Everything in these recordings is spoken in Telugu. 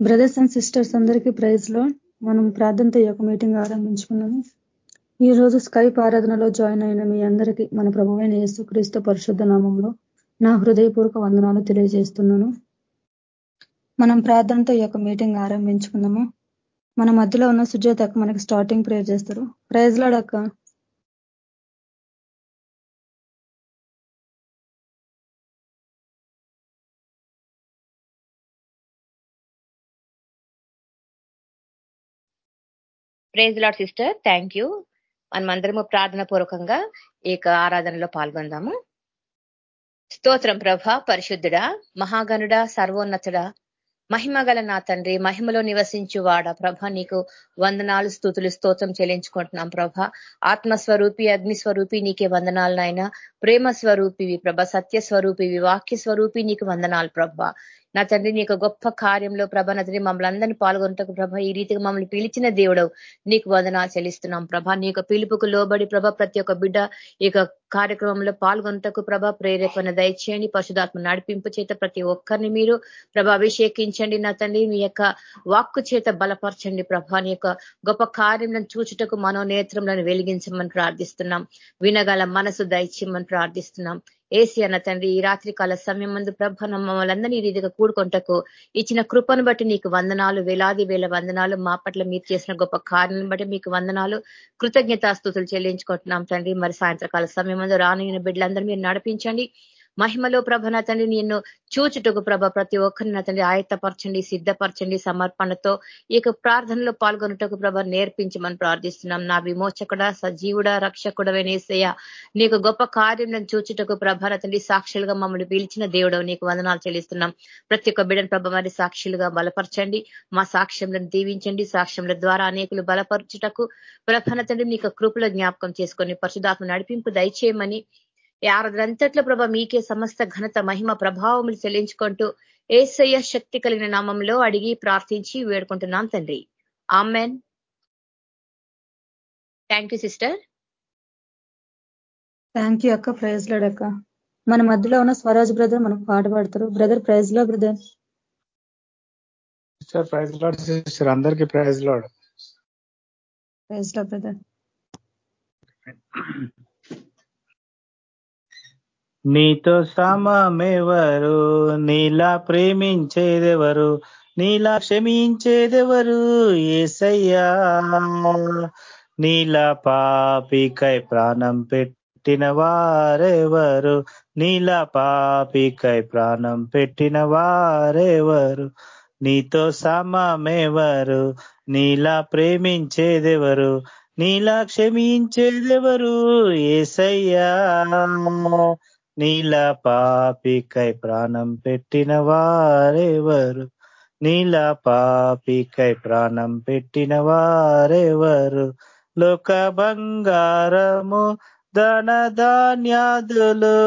బ్రదర్స్ అండ్ సిస్టర్స్ అందరికీ ప్రైజ్లో మనం ప్రార్థనతో యొక్క మీటింగ్ ఆరంభించుకున్నాము. ఈ రోజు స్కైప్ ఆరాధనలో జాయిన్ అయిన మీ అందరికీ మన ప్రభువైన యేసు క్రీస్తు పరిశుద్ధ నామంలో నా హృదయపూర్వక వందనాలు తెలియజేస్తున్నాను. మనం ప్రార్థనతో ఈ యొక్క మీటింగ్ ఆరంభించుకుందాము. మన మధ్యలో ఉన్న సుజాత మనకి స్టార్టింగ్ ప్రేయర్ చేస్తారు. Praise లాడక్క praise lord sister thank you మనమందరము ప్రార్థన పూర్వకంగా ఈ ఆరాధనలో పాల్గొందాము. స్తోత్రం ప్రభ పరిశుద్ధుడా మహాగనుడా సర్వోన్నతుడా మహిమ గల నా తండ్రి మహిమలో నివసించు వాడ ప్రభ నీకు వందనాలు స్థుతులు స్తోత్రం చెల్లించుకుంటున్నాం ప్రభ. ఆత్మస్వరూపి అగ్నిస్వరూపి నీకే వందనాలు నాయన. ప్రేమ స్వరూపివి ప్రభ సత్య స్వరూపివి వాక్య స్వరూపి నీకు వందనాలు ప్రభ. నా తండ్రి నీ గొప్ప కార్యంలో ప్రభ నా తండ్రి మమ్మల్ని అందరినీ పాల్గొనటకు ప్రభ ఈ రీతిగా మమ్మల్ని పిలిచిన దేవుడవు. నీకు వందనా చెల్లిస్తున్నాం ప్రభ. నీ పిలుపుకు లోబడి ప్రభ ప్రతి ఒక్క బిడ్డ ఈ కార్యక్రమంలో పాల్గొనటకు ప్రభ ప్రేరేపణ దయచేయండి. పశుధాత్మ నడిపింపు చేత ప్రతి ఒక్కరిని మీరు ప్రభ అభిషేకించండి. నా తండ్రి మీ యొక్క వాక్కు చేత బలపరచండి ప్రభ. నీ యొక్క గొప్ప కార్యం చూచుటకు మనోనేత్రంలను వెలిగించమని ప్రార్థిస్తున్నాం. వినగల మనసు దయచేయమని ప్రార్థిస్తున్నాం. ఏసి అన్న తండ్రి ఈ రాత్రి కాల సమయం ముందు ప్రభ మమ్మల్ందరినీ రీతిగా కూడుకుంటకు ఇచ్చిన కృపను బట్టి నీకు వందనాలు వేలాది వేల వందనాలు. మా పట్ల మీరు చేసిన గొప్ప కార్యం బట్టి మీకు వందనాలు. కృతజ్ఞతాస్తుతులు చెల్లించుకుంటున్నాం తండ్రి. మరి సాయంత్రకాల సమయం ముందు రానున్న బిడ్డలందరూ మీరు నడిపించండి. మహిమలో ప్రభ నా తండ్రి నిన్ను చూచుటకు ప్రభ ప్రతి ఒక్కరిని నా తండ్రి ఆయత్తపరచండి సిద్ధపరచండి సమర్పణతో ఈ ప్రార్థనలో పాల్గొనుటకు ప్రభ నేర్పించమని ప్రార్థిస్తున్నాం. నా విమోచకుడ సజీవుడ రక్షకుడ వేనేసయ్య నీకు గొప్ప కార్యం చూచుటకు ప్రభ నా తండ్రి సాక్షులుగా మమ్మల్ని పిలిచిన దేవుడవు. నీకు వందనాలు చెల్లిస్తున్నాం. ప్రతి ఒక్క బిడ్డను ప్రభ మరి సాక్షులుగా బలపరచండి. మా సాక్ష్యంలను దీవించండి. సాక్ష్యముల ద్వారా అనేకులు బలపరచుటకు ప్రభన తండ్రి నీకు కృపలో జ్ఞాపకం చేసుకొని పరిశుధాత్మ నడిపింపు దయచేయమని ఆరదంతట్ల ప్రభ మీకే సమస్త ఘనత మహిమ ప్రభావములు చెల్లించుకుంటూ ఏసయ్య శక్తి కలిగిన నామంలో అడిగి ప్రార్థించి వేడుకుంటున్నాం తండ్రి. Amen. Thank you sister thank you అక్క. ప్రైజ్ లాడ్ అక్క. మన మధ్యలో ఉన్న స్వరాజ్ బ్రదర్ మనకు పాట పాడతారు. బ్రదర్ ప్రైజ్లో బ్రదర్ ప్రైజ్ లాడ్ సిస్టర్ అందరికీ ప్రైజ్ లాడ్ ప్రైజ్లో బ్రదర్ నీతో సమమెవరు? నీలా ప్రేమించేదెవరు? నీలా క్షమించేదెవరు? ఏసయ్యా! నీలా పాపికై ప్రాణం పెట్టిన వారెవరు? నీలా పాపికై ప్రాణం పెట్టిన వారెవరు? నీతో సమమెవరు? నీలా ప్రేమించేదెవరు? నీలా క్షమించేదెవరు? ఏసయ్యా! నీల పాపికై ప్రాణం పెట్టిన వారెవరు? నీల పాపికై ప్రాణం పెట్టిన వారెవరు? లోక బంగారము ధన ధాన్యాదులు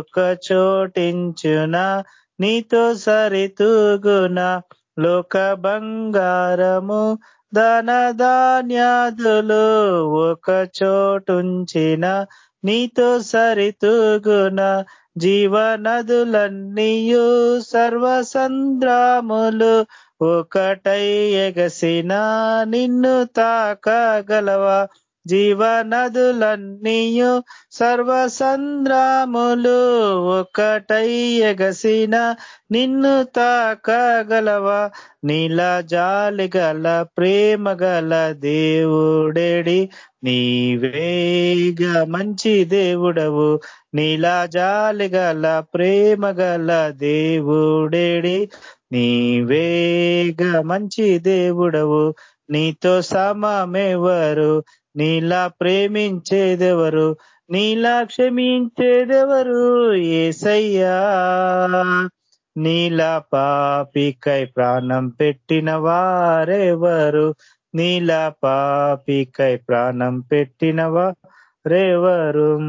ఒక చోటించున నీతో సరితూగున. లోక బంగారము ధన ధాన్యాదులు ఒక చోటుంచిన నీతో సరితూగున జీవనదులన్నీయు సర్వసంద్రాములు ఒకటై ఎగసిన నిన్ను తాకగలవా? జీవనదులన్నీయు సర్వసంద్రాములు ఒకటై ఎగసిన నిన్ను తాకగలవా? నీల జాలి గల ప్రేమ గల దేవుడేడి నీవేగ మంచి దేవుడవు. నీలా జాలి గల ప్రేమ గల దేవుడేడి నీవేగ మంచి దేవుడవు. నీతో సమమెవరు నీలా ప్రేమించేదెవరు? నీలా క్షమించేదెవరు? ఏసయ్యా. నీలా పాపికై ప్రాణం పెట్టిన వారెవరు? నీలా పాపికై ప్రాణం పెట్టిన వారెవరు?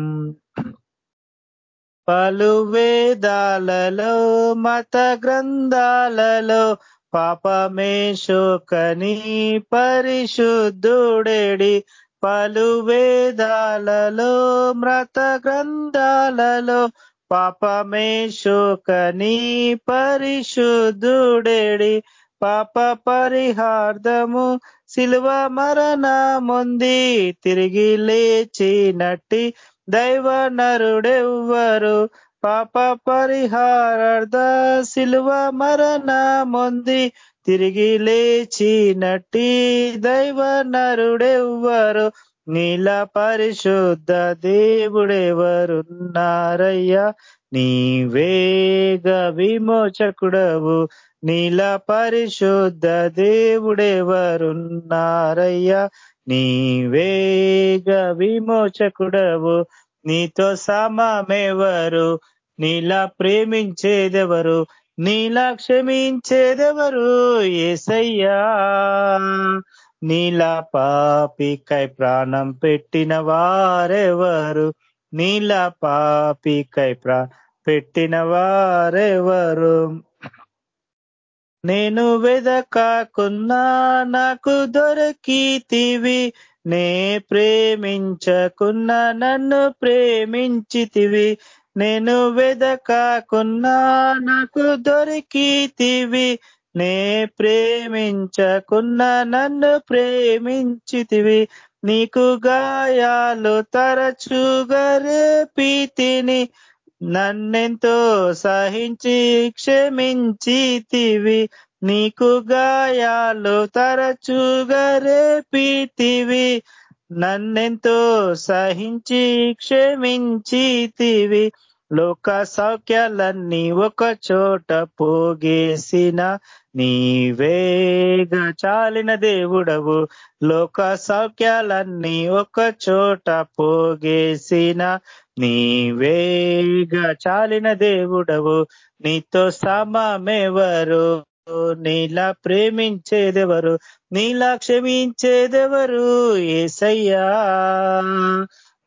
పలు వేదాలలో మత గ్రంథాలలో పాపమే శోకని పరిశుద్ధుడేడి. పలు వేదాలలో మృత గ్రంథాలలో పాపమే శోకని పరిశుద్ధుడేడి. పాప పరిహార్థము శిలువ మరణముంది తిరిగి లేచినట్టి దైవ నరుడెవ్వరు. పాప పరిహారార్థ శిలువ మరణముంది తిరిగి లేచినట్టి దైవ నరుడెవ్వరు? నీల పరిశుద్ధ దేవుడెవరున్నారయ్యా? నీవేగ విమోచకుడవు. నీల పరిశుద్ధ దేవుడెవరున్నారయ్యా? నీవేగ విమోచకుడవు. నీతో సమమెవరు? నీలా ప్రేమించేదెవరు? నీలా క్షమించేదెవరు ఏసయ్యా. నీలా పాపికై ప్రాణం పెట్టిన వారెవరు? నీలా పాపికై ప్రా పెట్టిన వారెవరు? నేను వెదకాకున్నా నాకు దొరికితివి. నే ప్రేమించకున్నా నన్ను ప్రేమించితివి. నేను వెదకాకున్నా నాకు దొరికితివి. నే ప్రేమించకున్నా నన్ను ప్రేమించితివి. నీకు గాయాలు తరచుగా రేపితిని. నన్నెంతో సహించి క్షమించితివి. నీకు గాయాలు తరచుగా రేపితివి. నన్నెంతో సహించి క్షమించితివి. లోక సౌఖ్యాలన్నీ ఒక చోట పోగేసిన నీవేగ చాలిన దేవుడవు. లోక సౌఖ్యాలన్నీ ఒక చోట పోగేసిన నీవేగ చాలిన దేవుడవు. నీతో సమమెవరు నీలా ప్రేమించేదెవరు? నీలా క్షమించేదెవరు ఏసయ్యా.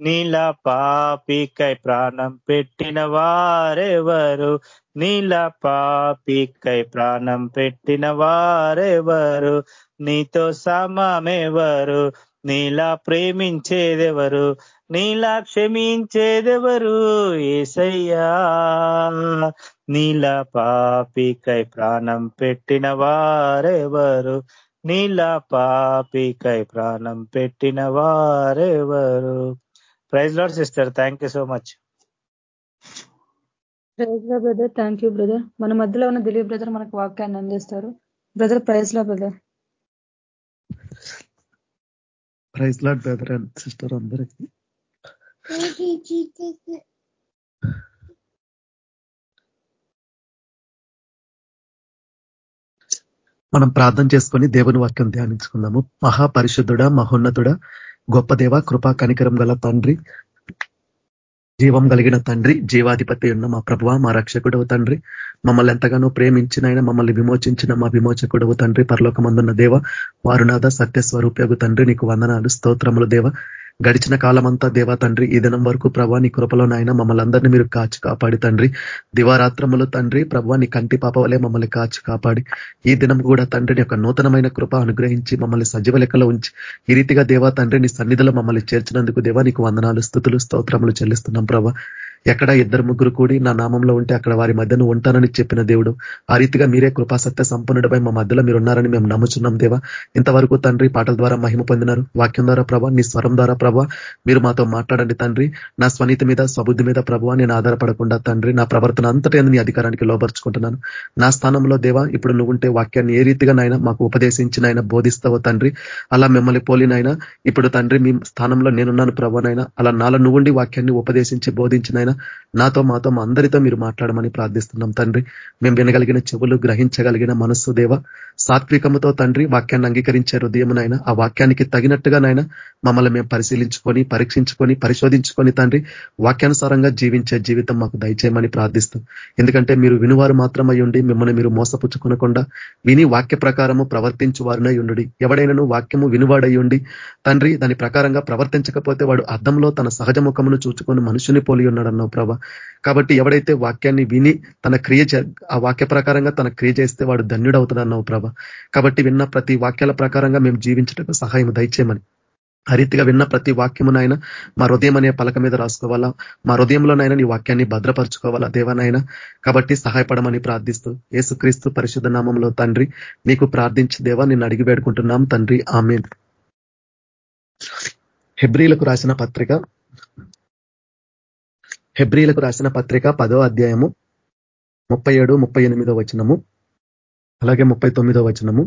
నీలా పాపికై ప్రాణం పెట్టిన వారెవరు? నీలా పాపికై ప్రాణం పెట్టిన వారెవరు? నీతో సమమెవరు? నీలా ప్రేమించేదెవరు? నీలా క్షమించేదెవరు ఏసయ్యా. నీలా పాపికై ప్రాణం పెట్టిన వారెవరు? నీలా పాపికై ప్రాణం పెట్టిన వారెవరు? Praise lord sister thank you so much praise lord brother thank you brother మన మధ్యలో ఉన్న దిలీప్ బ్రదర్ మనకు వాక్యాన్ని అందిస్తారు. Brother praise lord brother praise lord brother and sister అందరికీ. మనం ప్రార్థన చేసుకొని దేవుని వాక్యం ధ్యానించుకుందాము. మహాపరిశుద్ధుడ మహోన్నతుడ గొప్ప దేవ కృపా కనికరం గల తండ్రి జీవం కలిగిన తండ్రి జీవాధిపతి ఉన్న మా ప్రభువ మా రక్షకుడవు తండ్రి మమ్మల్ని ఎంతగానో ప్రేమించిన మమ్మల్ని విమోచించిన మా విమోచకుడవు తండ్రి పరలోకమందున్న దేవ వారునాథ సత్యస్వరూపయోగు తండ్రి నీకు వందనాలు స్తోత్రములు దేవ. గడిచిన కాలమంతా దేవా తండ్రి ఈ దినం వరకు ప్రభా నీ కృపలో నాయన మమ్మల్ని అందరినీ మీరు కాచి కాపాడి తండ్రి. దివారాత్రములు తండ్రి ప్రభా నీ కంటి పాప వలె మమ్మల్ని కాచి కాపాడి. ఈ దినం కూడా తండ్రిని యొక్క నూతనమైన కృప అనుగ్రహించి మమ్మల్ని సజీవ లెక్కలో ఉంచి ఈ రీతిగా దేవా తండ్రి నీ సన్నిధిలో మమ్మల్ని చేర్చినందుకు దేవా నీకు వందనాలు స్థుతులు స్తోత్రములు చెల్లిస్తున్నాం ప్రభా. ఎక్కడ ఇద్దరు ముగ్గురు కూడి నా నామంలో ఉంటే అక్కడ వారి మధ్యను ఉంటానని చెప్పిన దేవుడు ఆ రీతిగా మీరే కృపాసత్య సంపన్నుడిపై మా మధ్యలో మీరు ఉన్నారని మేము నమ్ముచున్నాం దేవా. ఇంతవరకు తండ్రి పాటల ద్వారా మహిమ పొందినారు. వాక్యం ద్వారా ప్రభా నీ స్వరం ద్వారా ప్రభా మీరు మాతో మాట్లాడండి తండ్రి. నా స్వనీతి మీద స్వబుద్ధి మీద ప్రభావ నేను ఆధారపడకుండా తండ్రి నా ప్రవర్తన అంతటి నీ అధికారానికి లోపరుచుకుంటున్నాను నా స్థానంలో దేవా ఇప్పుడు నువ్వు ఉంటే వాక్యాన్ని ఏ రీతిగా నాయన మాకు ఉపదేశించిన బోధిస్తావో తండ్రి. అలా మిమ్మల్ని పోలినైనా ఇప్పుడు తండ్రి మీ స్థానంలో నేనున్నాను ప్రభానైనా అలా నాలో నువ్వుండి వాక్యాన్ని ఉపదేశించి బోధించినైనా నాతో మాతో అందరితో మీరు మాట్లాడమని ప్రార్థిస్తున్నాం తండ్రి. మేము వినగలిగిన చెవులు గ్రహించగలిగిన మనస్సు దేవ. సాత్వికముతో తండ్రి వాక్యాన్ని అంగీకరించే హృదయమునైనా ఆ వాక్యానికి తగినట్టుగానైనా మమ్మల్ని మేము పరిశీలించుకొని పరీక్షించుకొని పరిశోధించుకొని తండ్రి వాక్యానుసారంగా జీవించే జీవితం మాకు దయచేయమని ప్రార్థిస్తాం. ఎందుకంటే మీరు వినువారు మాత్రమై ఉండి మిమ్మల్ని మీరు మోసపుచ్చుకునకుండా విని వాక్య ప్రకారము ప్రవర్తించు వారినై ఉండు ఎవడైనాను వాక్యము వినువాడయ్యుండి తండ్రి దాని ప్రకారంగా ప్రవర్తించకపోతే వాడు అర్థంలో తన సహజ ముఖమును చూచుకొని మనుషుని పోలి ఉన్నాడన్నావు ప్రభా. కాబట్టి ఎవడైతే వాక్యాన్ని విని తన క్రియ ఆ వాక్య ప్రకారంగా తన క్రియ చేస్తే వాడు ధన్యుడు అవుతాడన్నావు ప్రభ. కాబట్టి విన్న ప్రతి వాక్యాల ప్రకారంగా మేము జీవించటకు సహాయం దయచేయమని. ఆ రీతిగా విన్న ప్రతి వాక్యమునైనా మా హృదయం అనే పలక మీద రాసుకోవాలా? మా హృదయంలోనైనా నీ వాక్యాన్ని భద్రపరచుకోవాలా దేవనైనా? కాబట్టి సహాయపడమని ప్రార్థిస్తూ యేసుక్రీస్తు పరిశుద్ధ నామంలో తండ్రి నీకు ప్రార్థించి దేవా నిన్ను అడిగి వేడుకుంటున్నాం తండ్రి. ఆమె హెబ్రిలకు రాసిన పత్రిక హెబ్రిలకు రాసిన పత్రిక పదో అధ్యాయము ముప్పై ఏడు ముప్పై ఎనిమిదో వచనము అలాగే ముప్పై తొమ్మిదో వచనము.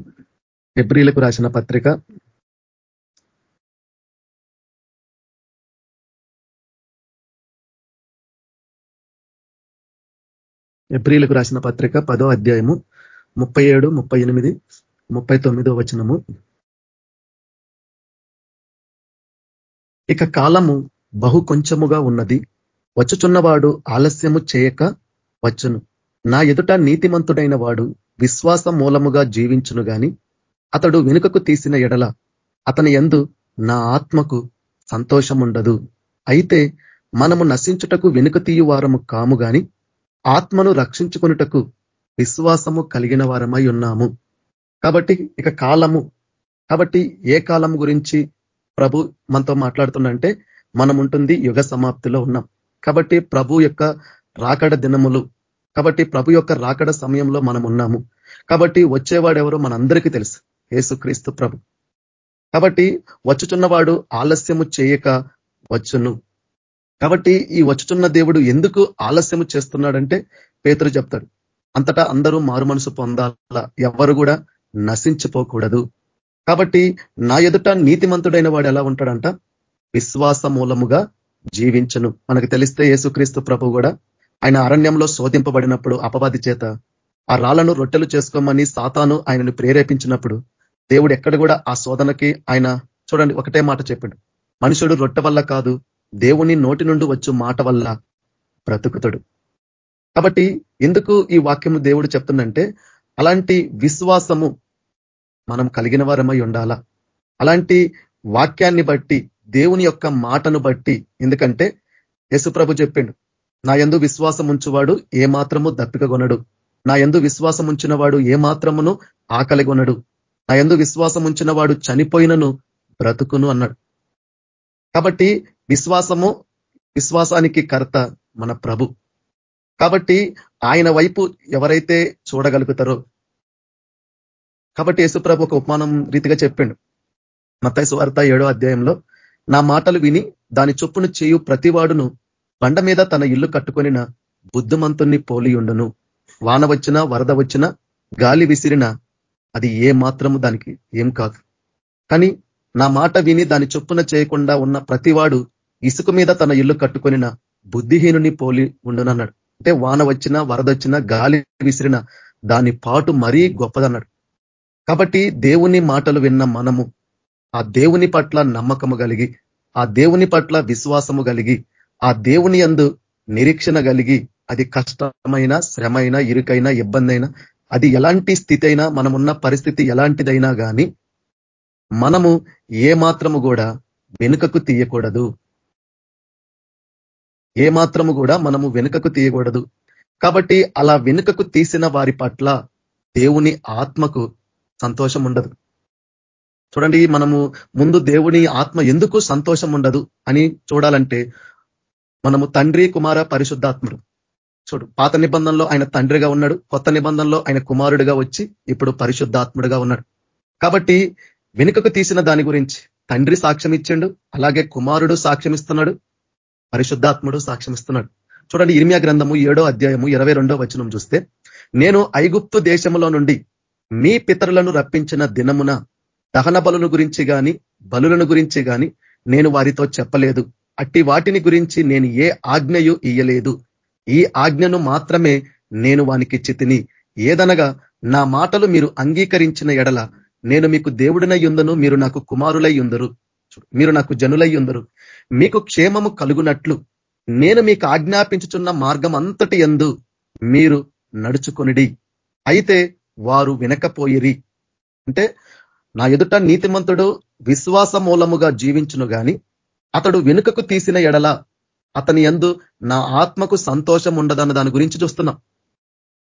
హెబ్రిలకు రాసిన పత్రిక ఎబ్రిలకు రాసిన పత్రిక పదో అధ్యాయము ముప్పై ఏడు ముప్పై ఎనిమిది ముప్పై తొమ్మిదో వచనము. ఇక కాలము బహు కొంచెముగా ఉన్నది. వచ్చుచున్నవాడు ఆలస్యము చేయక వచ్చును. నా ఎదుట నీతిమంతుడైన వాడు విశ్వాస మూలముగా జీవించును గాని అతడు వెనుకకు తీసిన ఎడల అతని ఎందు నా ఆత్మకు సంతోషముండదు. అయితే మనము నశించుటకు వెనుక తీయువారము కాము గాని ఆత్మను రక్షించుకునుటకు విశ్వాసము కలిగిన వారమై ఉన్నాము. కాబట్టి ఇక కాలము కాబట్టి ఏ కాలం గురించి ప్రభు మనతో మాట్లాడుతుందంటే మనం ఉంటుంది యుగ సమాప్తిలో ఉన్నాం. కాబట్టి ప్రభు యొక్క రాకడ దినములు కాబట్టి ప్రభు యొక్క రాకడ సమయంలో మనం ఉన్నాము. కాబట్టి వచ్చేవాడు ఎవరో మనందరికీ తెలుసు ఏసుక్రీస్తు ప్రభు. కాబట్టి వచ్చుచున్నవాడు ఆలస్యము చేయక వచ్చును. కాబట్టి ఈ వచ్చుతున్న దేవుడు ఎందుకు ఆలస్యము చేస్తున్నాడంటే పేతురు చెప్తాడు అంతటా అందరూ మారు మనసు పొందాల ఎవరు కూడా నశించిపోకూడదు. కాబట్టి నా ఎదుట నీతిమంతుడైన వాడు ఎలా ఉంటాడంట? విశ్వాస మూలముగా జీవించను. మనకు తెలిస్తే యేసుక్రీస్తు ప్రభు కూడా ఆయన అరణ్యంలో శోధింపబడినప్పుడు అపవాది చేత ఆ రాళ్ళను రొట్టెలు చేసుకోమని సాతాను ఆయనను ప్రేరేపించినప్పుడు దేవుడు ఎక్కడ కూడా ఆ శోధనకి ఆయన చూడండి ఒకటే మాట చెప్పాడు. మనుషుడు రొట్టె వల్ల కాదు దేవుని నోటి నుండి వచ్చు మాట వల్ల బ్రతుకుతాడు. కాబట్టి ఎందుకు ఈ వాక్యము దేవుడు చెప్తుందంటే అలాంటి విశ్వాసము మనం కలిగిన వారమై ఉండాలా? అలాంటి వాక్యాన్ని బట్టి దేవుని యొక్క మాటను బట్టి. ఎందుకంటే యశుప్రభు చెప్పిండు నా ఎందు విశ్వాసం ఉంచువాడు ఏ మాత్రము దప్పిక కొనడు. నా ఎందు విశ్వాసం ఉంచిన వాడు ఏ మాత్రమును ఆకలి కొనడు. నా ఎందు విశ్వాసం ఉంచిన వాడు చనిపోయినను బ్రతుకును అన్నాడు. కాబట్టి విశ్వాసము విశ్వాసానికి కర్త మన ప్రభు. కాబట్టి ఆయన వైపు ఎవరైతే చూడగలుగుతారో కాబట్టి యేసుప్రభు ఒక ఉపమానం రీతిగా చెప్పిండు. మత్తైసు వార్త ఏడో అధ్యాయంలో నా మాటలు విని దాని చొప్పున చేయు ప్రతివాడును బండ మీద తన ఇల్లు కట్టుకొనిన బుద్ధిమంతుణ్ణి పోలి ఉండును. వాన వచ్చినా వరద వచ్చినా గాలి విసిరిన అది ఏ మాత్రము దానికి ఏం కాదు. కానీ నా మాట విని దాని చొప్పున చేయకుండా ఉన్న ప్రతివాడు ఇసుక మీద తన ఇల్లు కట్టుకొనిన బుద్ధిహీనుని పోలి ఉండునన్నాడు. అంటే వాన వచ్చినా వరదొచ్చినా గాలి విసిరిన దాని పాటు మరీ గొప్పదన్నాడు. కాబట్టి దేవుని మాటలు విన్న మనము ఆ దేవుని పట్ల నమ్మకము కలిగి ఆ దేవుని పట్ల విశ్వాసము కలిగి ఆ దేవుని అందు నిరీక్షణ కలిగి అది కష్టమైన శ్రమైన ఇరుకైన ఇబ్బంది అయినా అది ఎలాంటి స్థితి అయినా మనమున్న పరిస్థితి ఎలాంటిదైనా కానీ మనము ఏ మాత్రము కూడా వెనుకకు తీయకూడదు. ఏ మాత్రము కూడా మనము వెనుకకు తీయకూడదు. కాబట్టి అలా వెనుకకు తీసిన వారి పట్ల దేవుని ఆత్మకు సంతోషం ఉండదు చూడండి మనము ముందు దేవుని ఆత్మ ఎందుకు సంతోషం ఉండదు అని చూడాలంటే మనము తండ్రి కుమార పరిశుద్ధాత్ముడు. చూడు పాత నిబంధనలో ఆయన తండ్రిగా ఉన్నాడు కొత్త నిబంధనలో ఆయన కుమారుడిగా వచ్చి ఇప్పుడు పరిశుద్ధాత్ముడిగా ఉన్నాడు. కాబట్టి వెనుకకు తీసిన దాని గురించి తండ్రి సాక్ష్యం ఇచ్చిండు అలాగే కుమారుడు సాక్ష్యం ఇస్తున్నాడు పరిశుద్ధాత్ముడు సాక్ష్యం ఇస్తున్నాడు. చూడండి ఇర్మియా గ్రంథము ఏడో అధ్యాయము ఇరవై రెండో వచనం చూస్తే నేను ఐగుప్తు దేశంలో నుండి మీ పితరులను రప్పించిన దినమున దహన బలుల గురించి కానీ బలులను గురించి కానీ నేను వారితో చెప్పలేదు. అట్టి వాటిని గురించి నేను ఏ ఆజ్ఞయు ఇయ్యలేదు. ఈ ఆజ్ఞను మాత్రమే నేను వానికి చితిని ఏదనగా నా మాటలు మీరు అంగీకరించిన ఎడల నేను మీకు దేవుడినై ఉందను మీరు నాకు కుమారులై ఉందరు మీరు నాకు జనులై ఉందరు మీకు క్షేమము కలుగునట్లు నేను మీకు ఆజ్ఞాపించుచున్న మార్గం అంతటి ఎందు మీరు నడుచుకొనిడి. అయితే వారు వినకపోయిరి. అంటే నా ఎదుట నీతిమంతుడు విశ్వాస మూలముగా జీవించును గాని అతడు వెనుకకు తీసిన ఎడల అతని ఎందు నా ఆత్మకు సంతోషం ఉండదన్న దాని గురించి చూస్తున్నాం.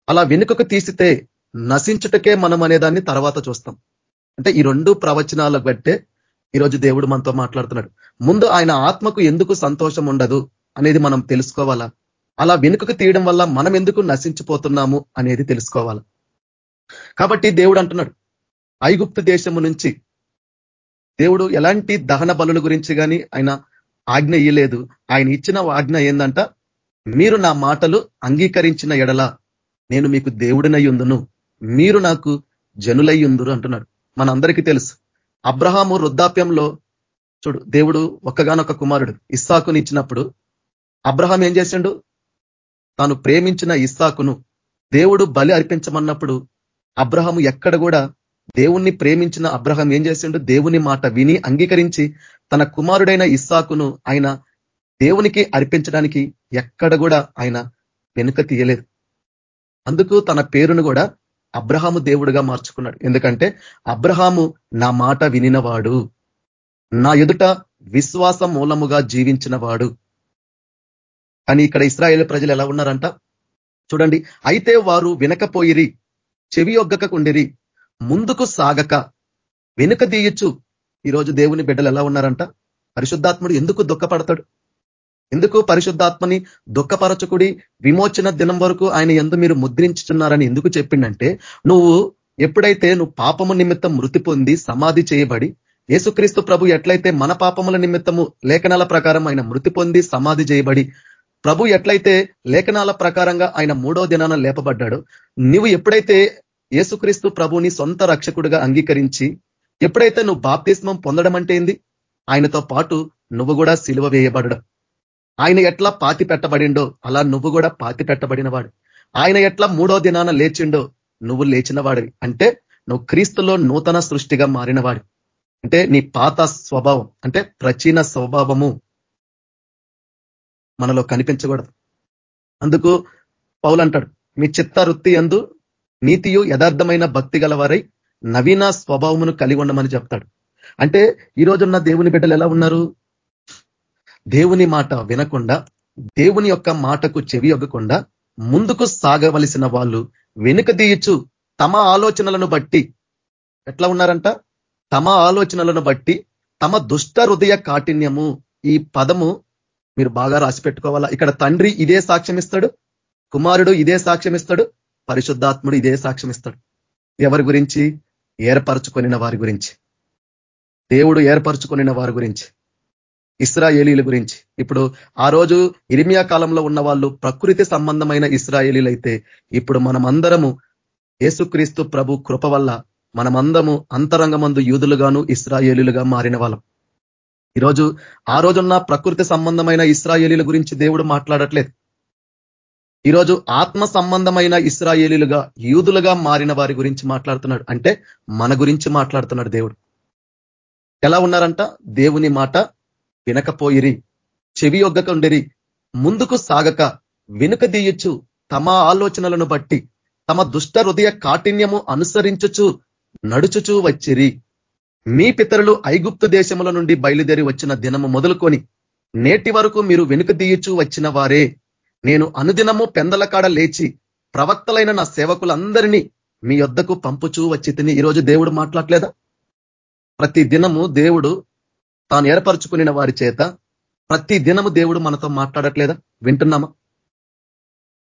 అలా వెనుకకు తీసితే నశించుటకే మనం అనేదాన్ని తర్వాత చూస్తాం. అంటే ఈ రెండు ప్రవచనాలకు బట్టే ఈరోజు దేవుడు మనతో మాట్లాడుతున్నాడు. ముందు ఆయన ఆత్మకు ఎందుకు సంతోషం ఉండదు అనేది మనం తెలుసుకోవాలా? అలా వెనుకకు తీయడం వల్ల మనం ఎందుకు నశించిపోతున్నాము అనేది తెలుసుకోవాలి? కాబట్టి దేవుడు అంటున్నాడు ఐగుప్తు దేశము నుంచి దేవుడు ఎలాంటి దహన బలుల గురించి కానీ ఆయన ఆజ్ఞ ఇయ్యలేదు. ఆయన ఇచ్చిన ఆజ్ఞ ఏందంట? మీరు నా మాటలు అంగీకరించిన ఎడల నేను మీకు దేవుడినయ్యుందును మీరు నాకు జనులయ్యుందురు అంటున్నాడు. మనందరికీ తెలుసు. అబ్రహాము వృద్ధాప్యంలో చూడు దేవుడు ఒక్కగానొక్క కుమారుడు ఇస్సాకుని ఇచ్చినప్పుడు అబ్రహాం ఏం చేసిండు? తాను ప్రేమించిన ఇస్సాకును దేవుడు బలి అర్పించమన్నప్పుడు అబ్రహాము ఎక్కడ కూడా దేవుణ్ణి ప్రేమించిన అబ్రహం ఏం చేసిండు? దేవుని మాట విని అంగీకరించి తన కుమారుడైన ఇస్సాకును ఆయన దేవునికి అర్పించడానికి ఎక్కడ కూడా ఆయన వెనుక తీయలేదు. అందుకు తన పేరును కూడా అబ్రహాము దేవుడుగా మార్చుకున్నాడు. ఎందుకంటే అబ్రహాము నా మాట వినినవాడు. నా ఎదుట విశ్వాస మూలముగా జీవించిన వాడు కానీ ఇక్కడ ఇస్రాయేల్ ప్రజలు ఎలా ఉన్నారంట? చూడండి. అయితే వారు వినకపోయిరి చెవి ఒగ్గకుండిరి ముందుకు సాగక వెనుక తీయచ్చు. ఈరోజు దేవుని బిడ్డలు ఎలా ఉన్నారంట? పరిశుద్ధాత్ముడు ఎందుకు దుఃఖపడతాడు? ఎందుకు పరిశుద్ధాత్మని దుఃఖపరచకుడి? విమోచన దినం వరకు ఆయన ఎందు మీరు ముద్రించుతున్నారని ఎందుకు చెప్పిండంటే నువ్వు ఎప్పుడైతే నువ్వు పాపము నిమిత్తం మృతి పొంది సమాధి చేయబడి యేసుక్రీస్తు ప్రభు ఎట్లయితే మన పాపముల నిమిత్తము లేఖనాల ప్రకారం ఆయన మృతి పొంది సమాధి చేయబడి ప్రభు ఎట్లయితే లేఖనాల ప్రకారంగా ఆయన మూడో దినాన లేపబడ్డాడు నువ్వు ఎప్పుడైతే యేసుక్రీస్తు ప్రభుని సొంత రక్షకుడుగా అంగీకరించి ఎప్పుడైతే నువ్వు బాప్తిస్మం పొందడం అంటే ఏంది? ఆయనతో పాటు నువ్వు కూడా సిలువ వేయబడడం ఆయన ఎట్లా పాతి పెట్టబడిండో అలా నువ్వు కూడా పాతి పెట్టబడినవాడు. ఆయన ఎట్లా మూడో దినాన లేచిండో నువ్వు లేచినవాడివి. అంటే నువ్వు క్రీస్తులో నూతన సృష్టిగా మారినవాడు అంటే నీ పాత స్వభావం అంటే ప్రాచీన స్వభావము మనలో కనిపించకూడదు. అందుకు పౌలు అంటాడు మీ చిత్త వృత్తి ఎందు నీతియు యథార్థమైన భక్తి గలవారై నవీన స్వభావమును కలిగి ఉండమని చెప్తాడు. అంటే ఈ రోజున్న దేవుని బిడ్డలు ఎలా ఉన్నారు? దేవుని మాట వినకుండా దేవుని యొక్క మాటకు చెవి ఇవ్వకుండా ముందుకు సాగవలసిన వాళ్ళు వెనుక తీయచ్చు తమ ఆలోచనలను బట్టి ఎట్లా ఉన్నారంట? తమ ఆలోచనలను బట్టి తమ దుష్ట హృదయ కాఠిన్యము ఈ పదము మీరు బాగా రాసి పెట్టుకోవాలా? ఇక్కడ తండ్రి ఇదే సాక్ష్యం ఇస్తాడు కుమారుడు ఇదే సాక్ష్యం ఇస్తాడు పరిశుద్ధాత్ముడు ఇదే సాక్ష్యం ఇస్తాడు. ఎవరి గురించి? ఏర్పరచుకొనిన వారి గురించి. దేవుడు ఏర్పరచుకొనిన వారి గురించి. ఇస్రాయేలీల గురించి. ఇప్పుడు ఆ రోజు ఇరిమియా కాలంలో ఉన్న వాళ్ళు ప్రకృతి సంబంధమైన ఇస్రాయేలీలు అయితే ఇప్పుడు మనమందరము యేసుక్రీస్తు ప్రభు కృప వల్ల మనమందము అంతరంగమందు యూదులుగాను ఇస్రాయేలీలుగా మారిన వాళ్ళం. ఈరోజు ఆ రోజున్న ప్రకృతి సంబంధమైన ఇస్రాయేలీల గురించి దేవుడు మాట్లాడట్లేదు. ఈరోజు ఆత్మ సంబంధమైన ఇస్రాయేలీలుగా యూదులుగా మారిన వారి గురించి మాట్లాడుతున్నాడు. అంటే మన గురించి మాట్లాడుతున్నాడు దేవుడు. ఎలా ఉన్నారంట? దేవుని మాట వినకపోయిరి చెవి ఒగ్గకుండిరి ముందుకు సాగక వెనుక దీయచ్చు తమ ఆలోచనలను బట్టి తమ దుష్ట హృదయ కాఠిన్యము అనుసరించుచు నడుచుచూ వచ్చిరి. మీ పితరులు ఐగుప్తు దేశముల నుండి బయలుదేరి వచ్చిన దినము మొదలుకొని నేటి వరకు మీరు వెనుక దీయచూ వచ్చిన వారే. నేను అనుదినము పెందల కాడ లేచి ప్రవక్తలైన నా సేవకులందరినీ మీ యొద్దకు పంపుచూ వచ్చి తిని ఈరోజు దేవుడు మాట్లాడలేదా? ప్రతి దినము దేవుడు తాను ఏర్పరచుకుని వారి చేత ప్రతి దినము దేవుడు మనతో మాట్లాడట్లేదా? వింటున్నామా?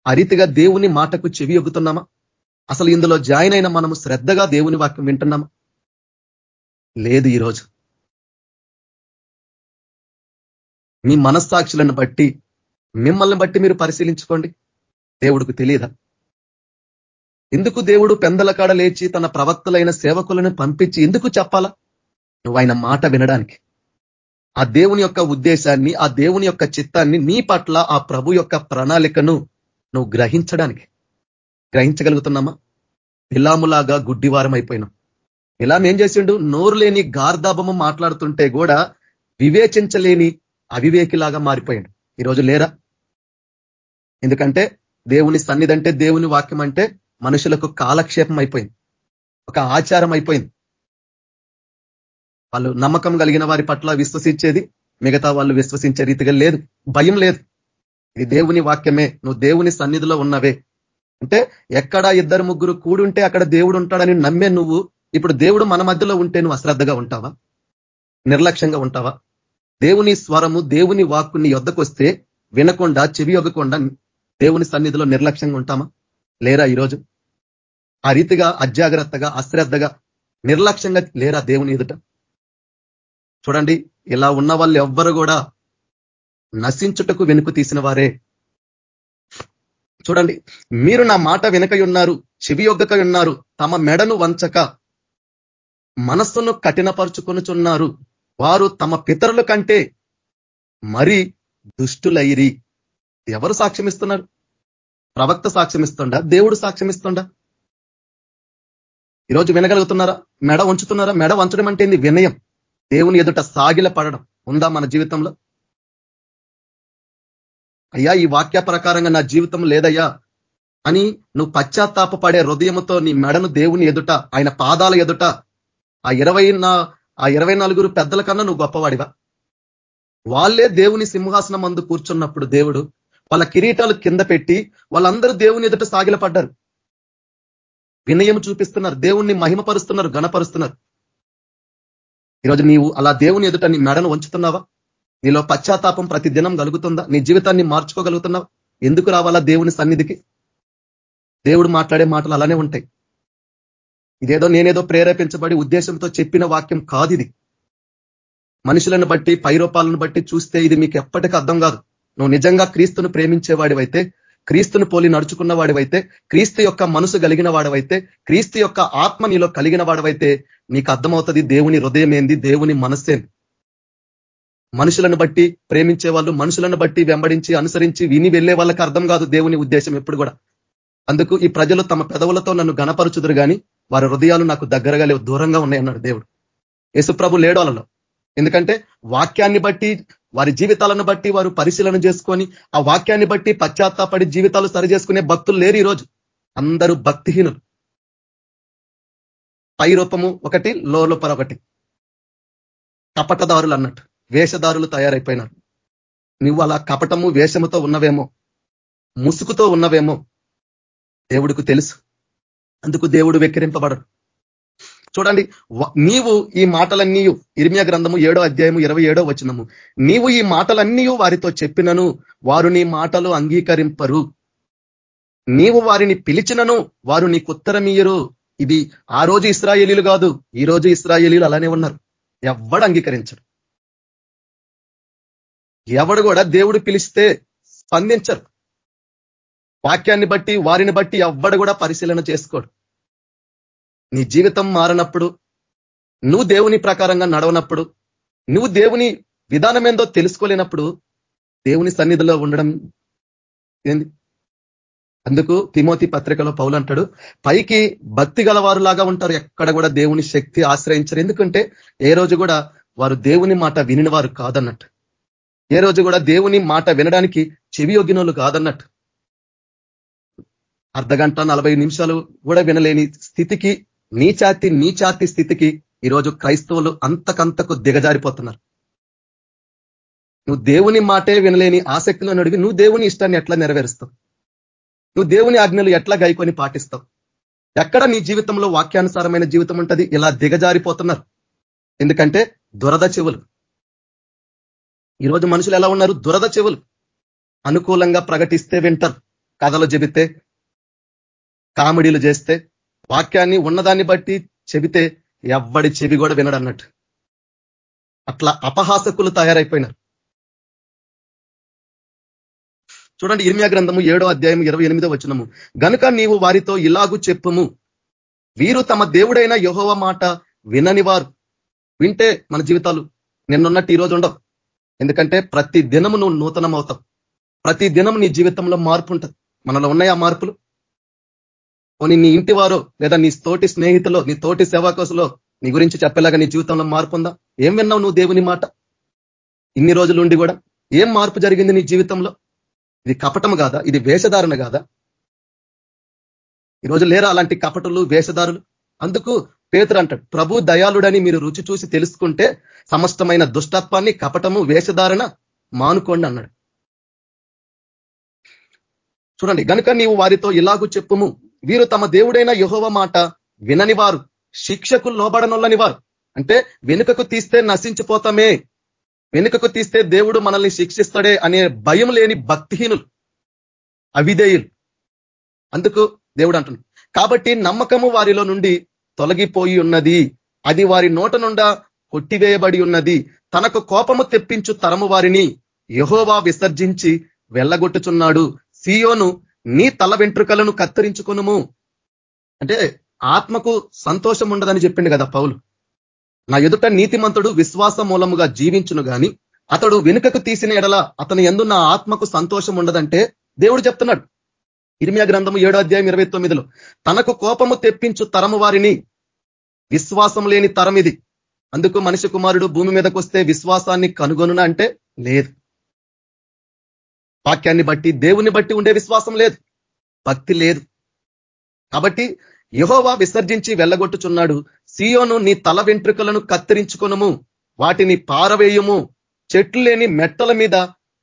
ఆ రీతిగా దేవుని మాటకు చెవి ఎగుతున్నామా అసలు ఇందులో జాయిన్ అయిన మనము శ్రద్ధగా దేవుని వాక్యం వింటున్నామా? లేదు ఈరోజు మీ మనస్సాక్షులను బట్టి మిమ్మల్ని బట్టి మీరు పరిశీలించుకోండి. దేవుడికి తెలియదా ఎందుకు దేవుడు పెందల కాడ లేచి తన ప్రవక్తలైన సేవకులను పంపించి ఎందుకు చెప్పాలా? నువ్వు ఆయన మాట వినడానికి. ఆ దేవుని యొక్క ఉద్దేశాన్ని ఆ దేవుని యొక్క చిత్తాన్ని నీ పట్ల ఆ ప్రభు యొక్క ప్రణాళికను నువ్వు గ్రహించడానికి. గ్రహించగలుగుతున్నామా? ఇలాములాగా గుడ్డివారం అయిపోయినాం. ఇలా ఏం చేసిండు? నోరు లేని గార్ధాపము మాట్లాడుతుంటే కూడా వివేచించలేని అవివేకిలాగా మారిపోయాడు. ఈరోజు లేరా? ఎందుకంటే దేవుని సన్నిధి అంటే దేవుని వాక్యం అంటే మనుషులకు కాలక్షేపం అయిపోయింది. ఒక ఆచారం అయిపోయింది. వాళ్ళు నమ్మకం కలిగిన వారి పట్ల విశ్వసించేది మిగతా వాళ్ళు విశ్వసించే రీతిగా లేదు. భయం లేదు. ఇది దేవుని వాక్యమే. నువ్వు దేవుని సన్నిధిలో ఉన్నవే. అంటే ఎక్కడ ఇద్దరు ముగ్గురు కూడుంటే అక్కడ దేవుడు ఉంటాడని నమ్మే నువ్వు ఇప్పుడు దేవుడు మన మధ్యలో ఉంటే నువ్వు అశ్రద్ధగా ఉంటావా? నిర్లక్ష్యంగా ఉంటావా? దేవుని స్వరము దేవుని వాక్కుని యొద్దకొస్తే వినకుండా చెవి యొగ్గకుండా దేవుని సన్నిధిలో నిర్లక్ష్యంగా ఉంటామా? లేరా ఈరోజు? ఆ రీతిగా అజాగ్రత్తగా అశ్రద్ధగా నిర్లక్ష్యంగా లేరా దేవుని ఎదుట? చూడండి ఇలా ఉన్న వాళ్ళు ఎవ్వరు కూడా నశించుటకు వెనుక తీసిన వారే. చూడండి మీరు నా మాట వెనకై ఉన్నారు చెవి ఉన్నారు తమ మెడను వంచక మనస్సును కఠినపరుచుకొనుచున్నారు. వారు తమ పితరుల కంటే మరి దుష్టులైరి. ఎవరు సాక్ష్యమిస్తున్నారు ప్రవక్త సాక్ష్యమిస్తుండా దేవుడు సాక్ష్యమిస్తుండా ఈరోజు వినగలుగుతున్నారా? మెడ ఉంచుతున్నారా మెడ వంచడం అంటే ఏంది? వినయం. దేవుని ఎదుట సాగిల పడడం. ఉందా మన జీవితంలో? అయ్యా ఈ వాక్య ప్రకారంగా నా జీవితం లేదయ్యా. అని నువ్వు పశ్చాత్తాపడే హృదయంతో నీ మెడను దేవుని ఎదుట ఆయన పాదాల ఎదుట ఆ ఇరవై ఆ ఇరవై నలుగురు పెద్దల కన్నా నువ్వు గొప్పవాడివా? వాళ్ళే దేవుని సింహాసనం అందు కూర్చున్నప్పుడు దేవుడు వాళ్ళ కిరీటాలు కింద పెట్టి వాళ్ళందరూ దేవుని ఎదుట సాగిలపడ్డారు వినయం చూపిస్తున్నారు దేవుణ్ణి మహిమపరుస్తున్నారు గణపరుస్తున్నారు ఈరోజు నీవు అలా దేవుని ఎదుట నీ మెడను వంచుతున్నావా? నీలో పశ్చాత్తాపం ప్రతి దినం కలుగుతుందా? నీ జీవితాన్ని మార్చుకోగలుగుతున్నావా? ఎందుకు రావాలా దేవుని సన్నిధికి? దేవుడు మాట్లాడే మాటలు అలానే ఉంటాయి. ఇదేదో నేనేదో ప్రేరేపించబడి ఉద్దేశంతో చెప్పిన వాక్యం కాదు ఇది. మనుషులను బట్టి పైరూపాలను బట్టి చూస్తే ఇది మీకు ఎప్పటికీ అర్థం కాదు. నువ్వు నిజంగా క్రీస్తును ప్రేమించేవాడివైతే క్రీస్తును పోలి నడుచుకున్న వాడివైతే క్రీస్తు యొక్క మనసు కలిగిన వాడవైతే క్రీస్తు యొక్క ఆత్మ నీలో కలిగిన వాడవైతే నీకు అర్థమవుతుంది దేవుని హృదయం ఏంది దేవుని మనస్సేంది మనుషులను బట్టి ప్రేమించే వాళ్ళు మనుషులను బట్టి వెంబడించి అనుసరించి విని వెళ్ళే వాళ్ళకి అర్థం కాదు దేవుని ఉద్దేశం ఎప్పుడు కూడా. అందుకు ఈ ప్రజలు తమ పెదవులతో నన్ను గణపరుచుదురు కానీ వారి హృదయాలు నాకు దగ్గరగా లేవు దూరంగా ఉన్నాయన్నాడు దేవుడు. యేసుప్రభు లేడోలలో ఎందుకంటే వాక్యాన్ని బట్టి వారి జీవితాలను బట్టి వారు పరిశీలన చేసుకొని ఆ వాక్యాన్ని బట్టి పశ్చాత్తాపడి జీవితాలు సరి చేసుకునే భక్తులు లేరు ఈరోజు. అందరూ భక్తిహీనులు. పై రూపము ఒకటి లోపల ఒకటి. కపటదారులు అన్నట్టు. వేషదారులు తయారైపోయినారు. నువ్వు అలా కపటము వేషముతో ఉన్నవేమో ముసుగుతో ఉన్నవేమో దేవుడికి తెలుసు. అందుకు దేవుడు వెక్కిరింపబడరు చూడండి నీవు ఈ మాటలన్నీ ఇర్మియా గ్రంథము ఏడో అధ్యాయము ఇరవై ఏడో వచనము. నీవు ఈ మాటలన్నీ వారితో చెప్పినను వారు నీ మాటలు అంగీకరింపరు. నీవు వారిని పిలిచినను వారు నీకు ఉత్తరమీయరు ఇది ఆ రోజు ఇస్రాయేలీలు కాదు ఈ రోజు ఇస్రాయేలీలు అలానే ఉన్నారు. ఎవడు అంగీకరించరు ఎవడు కూడా దేవుడు పిలిస్తే స్పందించరు. వాక్యాన్ని బట్టి వారిని బట్టి ఎవ్వడు కూడా పరిశీలన చేసుకోడు. నీ జీవితం మారినప్పుడు నువ్వు దేవుని ప్రకారంగా నడవనప్పుడు నువ్వు దేవుని విధానం ఏందో తెలుసుకోలేనప్పుడు దేవుని సన్నిధిలో ఉండడం ఏంది? అందుకు తిమోతి పత్రికలో పౌలు అంటాడు పైకి భక్తి గలవారులాగా ఉంటారు ఎక్కడ కూడా దేవుని శక్తి ఆశ్రయించరు. ఎందుకంటే ఏ రోజు కూడా వారు దేవుని మాట వినిన వారు కాదన్నట్టు. ఏ రోజు కూడా దేవుని మాట వినడానికి చెవి యొగ్గినోళ్ళు కాదన్నట్టు. అర్ధగంట నలభై నిమిషాలు కూడా వినలేని స్థితికి నీచాతి నీచాతి స్థితికి ఈరోజు క్రైస్తవులు అంతకంతకు దిగజారిపోతున్నారు. నువ్వు దేవుని మాటే వినలేని ఆసక్తిలో అడిగి నువ్వు దేవుని ఇష్టాన్ని ఎట్లా నెరవేరుస్తావు? నువ్వు దేవుని ఆజ్ఞలు ఎట్లా గైకొని పాటిస్తావు? ఎక్కడ నీ జీవితంలో వాక్యానుసారమైన జీవితం ఉంటుంది? ఇలా దిగజారిపోతున్నారు. ఎందుకంటే దురద చెవులు. ఈరోజు మనుషులు ఎలా ఉన్నారు? దురద చెవులు. అనుకూలంగా ప్రకటిస్తే వింటారు. కథలు చెబితే కామెడీలు చేస్తే వాక్యాన్ని ఉన్నదాన్ని బట్టి చెబితే ఎవ్వడి చెవి కూడా వినడు అన్నట్టు అట్లా అపహాసకులు తయారైపోయినారు. చూడండి ఇర్మియా గ్రంథము ఏడో అధ్యాయం ఇరవై ఎనిమిదో వచ్చినము గనుక నీవు వారితో ఇలాగూ చెప్పుము. వీరు తమ దేవుడైన యహోవ మాట వినని వారు. వింటే మన జీవితాలు నిన్నున్నట్టు ఈరోజు ఉండవు. ఎందుకంటే ప్రతి దినము నువ్వు నూతనం అవుతావు ప్రతి దినం నీ జీవితంలో మార్పు ఉంటుంది మనలో ఉన్నాయి ఆ మార్పులు. పోనీ నీ ఇంటి వారు లేదా నీ తోటి స్నేహితులో నీ తోటి సేవాకోసలో నీ గురించి చెప్పేలాగా నీ జీవితంలో మార్పు ఉందా? ఏం విన్నావు నువ్వు దేవుని మాట? ఇన్ని రోజులు ఉండి కూడా ఏం మార్పు జరిగింది నీ జీవితంలో? ఇది కపటం కాదా? ఇది వేషధారణ కాదా? ఈరోజు లేరా అలాంటి కపటలు వేషధారులు? అందుకు పేతురు అంటాడు ప్రభు దయాళుడని మీరు రుచి చూసి తెలుసుకుంటే సమస్తమైన దుష్టత్వాన్ని కపటము వేషధారణ మానుకోండి అన్నాడు. చూడండి గనుక నీవు వారితో ఇలాగూ చెప్పుము వీరు తమ దేవుడైన యహోవ మాట వినని వారు శిక్షకు లోబడనొల్లని వారు. అంటే వెనుకకు తీస్తే నశించిపోతామే వెనుకకు తీస్తే దేవుడు మనల్ని శిక్షిస్తాడే అనే భయం లేని భక్తిహీనులు అవిధేయులు. అందుకు దేవుడు అంటున్నాడు. కాబట్టి నమ్మకము వారిలో నుండి తొలగిపోయి ఉన్నది. అది వారి నోట నుండా కొట్టివేయబడి ఉన్నది. తనకు కోపము తెప్పించు తరము వారిని యహోవా విసర్జించి వెళ్ళగొట్టుచున్నాడు. సియోను నీ తల వెంట్రుకలను కత్తిరించుకునుము. అంటే ఆత్మకు సంతోషం ఉండదని చెప్పిండు కదా పౌలు. నా ఎదుట నీతిమంతుడు విశ్వాస మూలముగా జీవించును గాని అతడు వెనుకకు తీసిన ఎడల అతని ఎందు నా ఆత్మకు సంతోషం ఉండదంటే దేవుడు చెప్తున్నాడు. ఇరిమియా గ్రంథము ఏడో అధ్యాయం ఇరవై తొమ్మిదిలో తనకు కోపము తెప్పించు తరము వారిని విశ్వాసం లేని తరం ఇది అందుకు మనిషి కుమారుడు భూమి మీదకు వస్తే విశ్వాసాన్ని కనుగొనున అంటే లేదు. వాక్యాన్ని బట్టి దేవుని బట్టి ఉండే విశ్వాసం లేదు. భక్తి లేదు. కాబట్టి యహోవా విసర్జించి వెళ్ళగొట్టుచున్నాడు. సియోను నీ తల వెంట్రుకలను కత్తిరించుకొనము. వాటిని పారవేయము. చెట్లు లేని మెట్టల మీద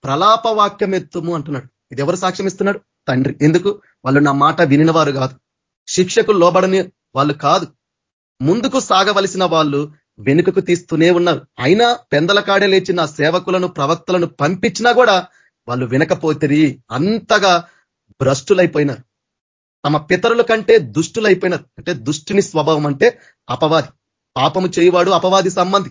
ప్రలాప వాక్యమెత్తుము అంటున్నాడు. ఇది ఎవరు సాక్ష్యం ఇస్తున్నాడు? తండ్రి. ఎందుకు? వాళ్ళు నా మాట వినినవారు కాదు. శిక్షకు లోబడని వాళ్ళు కాదు. ముందుకు సాగవలసిన వాళ్ళు వెనుకకు తీస్తూనే ఉన్నారు. అయినా పెందల కాడే లేచిన సేవకులను ప్రవక్తలను పంపించినా కూడా వాళ్ళు వినకపోతే అంతగా భ్రష్టులైపోయినారు. తమ పితరుల కంటే దుష్టులైపోయినారు. అంటే దుష్టుని స్వభావం అంటే అపవాది. పాపము చేయవాడు అపవాది సంబంధి.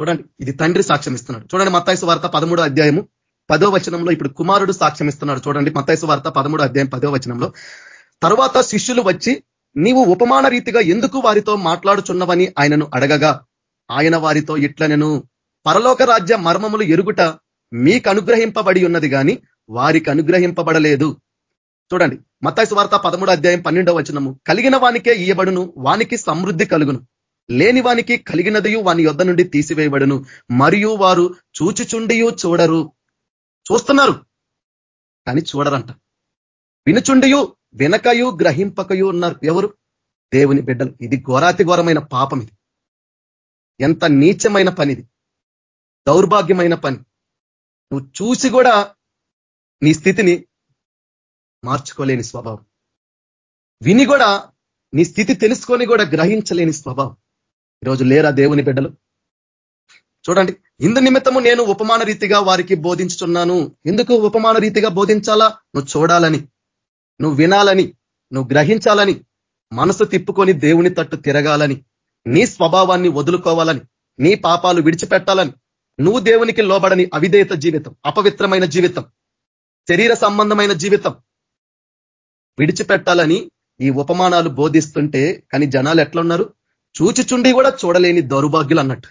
చూడండి ఇది తండ్రి సాక్ష్యం ఇస్తున్నాడు. చూడండి మత్తాయిసు వార్త పదమూడో అధ్యాయము పదో వచనంలో ఇప్పుడు కుమారుడు సాక్ష్యం ఇస్తున్నాడు. చూడండి మత్తాయిసు వార్త పదమూడో అధ్యాయం పదో వచనంలో తర్వాత శిష్యులు వచ్చి నీవు ఉపమాన రీతిగా ఎందుకు వారితో మాట్లాడుచున్నవని ఆయనను అడగగా? ఆయన వారితో ఇట్లనెను పరలోక రాజ్య మర్మములు ఎరుగుట మీకు అనుగ్రహింపబడి ఉన్నది కానీ వారికి అనుగ్రహింపబడలేదు చూడండి మత్తాయి వార్త పదమూడు అధ్యాయం పన్నెండవ వచనము. కలిగిన వానికే ఇయ్యబడును వానికి సమృద్ధి కలుగును. లేని వానికి కలిగినదియు వాని యొద్ధ నుండి తీసివేయబడును మరియు వారు చూచుచుండియు చూడరు. చూస్తున్నారు కానీ చూడరంట. వినుచుండియు వినకయు గ్రహింపకయు ఉన్నారు. ఎవరు? దేవుని బిడ్డలు. ఇది ఘోరాతి ఘోరమైన పాపం ఇది. ఎంత నీచమైన పనిది. దౌర్భాగ్యమైన పని. నువ్వు చూసి కూడా నీ స్థితిని మార్చుకోలేని స్వభావం. విని కూడా నీ స్థితి తెలుసుకొని కూడా గ్రహించలేని స్వభావం. ఈరోజు లేరా దేవుని బిడ్డలు? చూడండి ఇందు నిమిత్తము నేను ఉపమాన రీతిగా వారికి బోధించుతున్నాను ఎందుకు ఉపమాన రీతిగా బోధించాలా? నువ్వు చూడాలని నువ్వు వినాలని నువ్వు గ్రహించాలని మనసు తిప్పుకొని దేవుని తట్టు తిరగాలని నీ స్వభావాన్ని వదులుకోవాలని నీ పాపాలు విడిచిపెట్టాలని నువ్వు దేవునికి లోబడని అవిధేయత జీవితం అపవిత్రమైన జీవితం శరీర సంబంధమైన జీవితం విడిచిపెట్టాలని ఈ ఉపమానాలు బోధిస్తుంటే కానీ జనాలు ఎట్లున్నారు? చూచిచుండి కూడా చూడలేని దౌర్భాగ్యులు అన్నట్టు.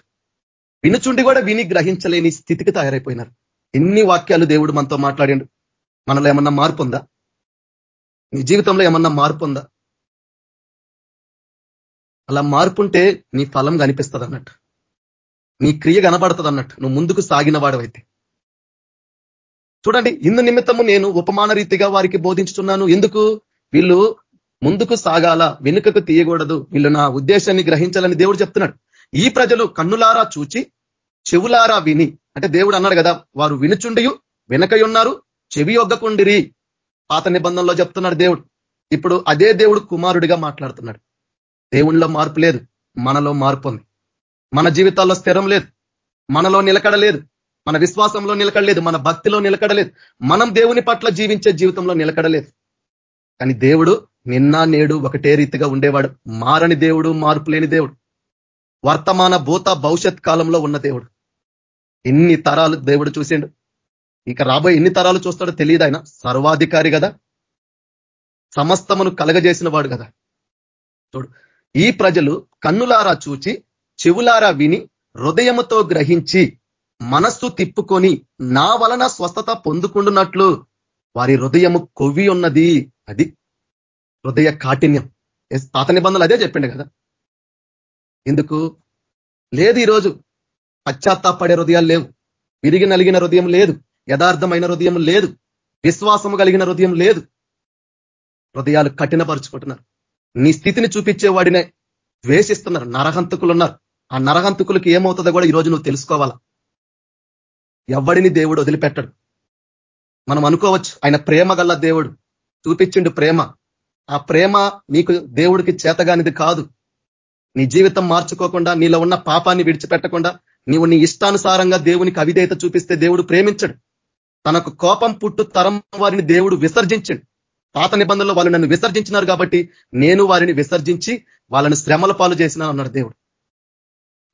వినుచుండి కూడా విని గ్రహించలేని స్థితికి తయారైపోయినారు. ఎన్ని వాక్యాలు దేవుడు మనతో మాట్లాడిండు. మనలో ఏమన్నా మార్పు ఉందా? నీ జీవితంలో ఏమన్నా మార్పు ఉందా? అలా మార్పుంటే నీ ఫలం కనిపిస్తుంది అన్నట్టు నీ క్రియ కనబడుతుంది అన్నట్టు నువ్వు ముందుకు సాగిన వాడవైతే చూడండి ఇందు నిమిత్తము నేను ఉపమాన రీతిగా వారికి బోధించుతున్నాను ఎందుకు? వీళ్ళు ముందుకు సాగాల వెనుకకు తీయకూడదు. వీళ్ళు నా ఉద్దేశాన్ని గ్రహించాలని దేవుడు చెప్తున్నాడు. ఈ ప్రజలు కన్నులారా చూచి చెవులారా విని. అంటే దేవుడు అన్నాడు కదా వారు వినుచుండియు వెనకయున్నారు చెవి ఒగ్గకుండిరి. పాత నిబంధనలో చెప్తున్నాడు దేవుడు. ఇప్పుడు అదే దేవుడు కుమారుడిగా మాట్లాడుతున్నాడు. దేవుణ్ణిలో మార్పు లేదు మనలో మార్పు ఉంది. మన జీవితాల్లో స్థిరం లేదు. మనలో నిలకడలేదు. మన విశ్వాసంలో నిలకడలేదు. మన భక్తిలో నిలకడలేదు. మనం దేవుని పట్ల జీవించే జీవితంలో నిలకడలేదు. కానీ దేవుడు నిన్న నేడు ఒకటే రీతిగా ఉండేవాడు. మారని దేవుడు మార్పు లేని దేవుడు. వర్తమాన భూత భవిష్యత్ కాలంలో ఉన్న దేవుడు. ఎన్ని తరాలు దేవుడు చూసిండు? ఇక రాబోయే ఎన్ని తరాలు చూస్తాడో తెలియదు ఆయన. సర్వాధికారి కదా. సమస్తమును కలగజేసిన వాడు కదా. చూడు ఈ ప్రజలు కన్నులారా చూచి చెవులారా విని హృదయముతో గ్రహించి మనస్సు తిప్పుకొని నా వలన స్వస్థత పొందుకుంటున్నట్లు వారి హృదయము కొవ్వి ఉన్నది. అది హృదయ కాఠిన్యం. పాత నిబంధనలు అదే చెప్పిండు కదా. ఎందుకు లేదు ఈరోజు. పశ్చాత్తాపడే హృదయాలు లేవు. విరిగి నలిగిన హృదయం లేదు. యథార్థమైన హృదయం లేదు. విశ్వాసము కలిగిన హృదయం లేదు. హృదయాలు కఠినపరుచుకుంటున్నారు. నీ స్థితిని చూపించే వాడినే ద్వేషిస్తున్నారు. నరహంతకులు ఉన్నారు ఆ నరహంతుకులకి ఏమవుతుందో కూడా ఈరోజు నువ్వు తెలుసుకోవాలా? ఎవడిని దేవుడు వదిలిపెట్టడు. మనం అనుకోవచ్చు ఆయన ప్రేమ గల దేవుడు. చూపించిండు ప్రేమ. ఆ ప్రేమ నీకు దేవుడికి చేతగానిది కాదు. నీ జీవితం మార్చుకోకుండా నీలో ఉన్న పాపాన్ని విడిచిపెట్టకుండా నీవు నీ ఇష్టానుసారంగా దేవునికి అవిధేయత చూపిస్తే దేవుడు ప్రేమించడు. తనకు కోపం పుట్టు తరం వారిని దేవుడు విసర్జించండి. పాత నిబంధనలో వాళ్ళు నన్ను విసర్జించినారు కాబట్టి నేను వారిని విసర్జించి వాళ్ళని శ్రమల పాలు చేసిన అన్నాడు దేవుడు.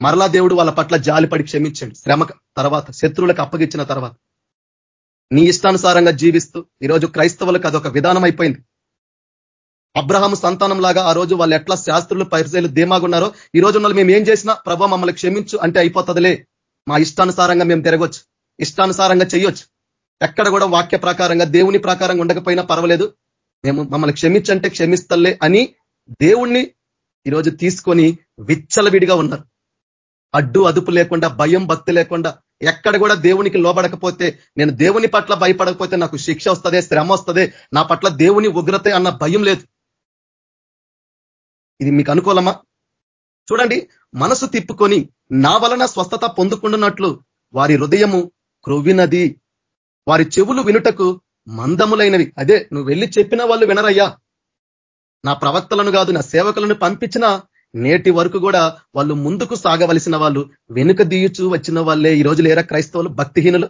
మరలా దేవుడు వాళ్ళ పట్ల జాలిపడి క్షమించండి. శ్రమ తర్వాత శత్రువులకు అప్పగించిన తర్వాత. నీ ఇష్టానుసారంగా జీవిస్తూ ఈరోజు క్రైస్తవులకు అదొక విధానం అయిపోయింది అబ్రహాం సంతానం లాగా ఆ రోజు వాళ్ళు ఎట్లా శాస్త్రులు పరిశీలు ధీమాగున్నారో ఈ రోజు వాళ్ళు మేము ఏం చేసినా ప్రభావ మమ్మల్ని క్షమించు అంటే అయిపోతుందిలే. మా ఇష్టానుసారంగా మేము తిరగొచ్చు. ఇష్టానుసారంగా చెయ్యొచ్చు. ఎక్కడ కూడా వాక్య ప్రకారంగా దేవుని ప్రకారంగా ఉండకపోయినా పర్వాలేదు. మేము మమ్మల్ని క్షమించంటే క్షమిస్తలే అని దేవుణ్ణి ఈరోజు తీసుకొని విచ్చలవిడిగా ఉన్నారు. అడ్డు అదుపు లేకుండా భయం భక్తి లేకుండా ఎక్కడ కూడా దేవునికి లోబడకపోతే నేను దేవుని పట్ల భయపడకపోతే నాకు శిక్ష వస్తుంది శ్రమ వస్తుంది నా పట్ల దేవుని ఉగ్రత అన్న భయం లేదు. ఇది మీకు అనుకూలమా? చూడండి మనసు తిప్పుకొని నా వలన స్వస్థత పొందుకుంటున్నట్లు వారి హృదయము క్రొవ్వినది. వారి చెవులు వినుటకు మందములైనవి. అదే నువ్వు వెళ్ళి చెప్పిన వాళ్ళు వినరయ్యా. నా ప్రవక్తలను కాదు నా సేవకులను పంపించినా నేటి వరకు కూడా వాళ్ళు ముందుకు సాగవలసిన వాళ్ళు వెనుక దీయుచు వచ్చిన వాళ్ళే ఈ రోజు లేరా క్రైస్తవులు భక్తిహీనులు?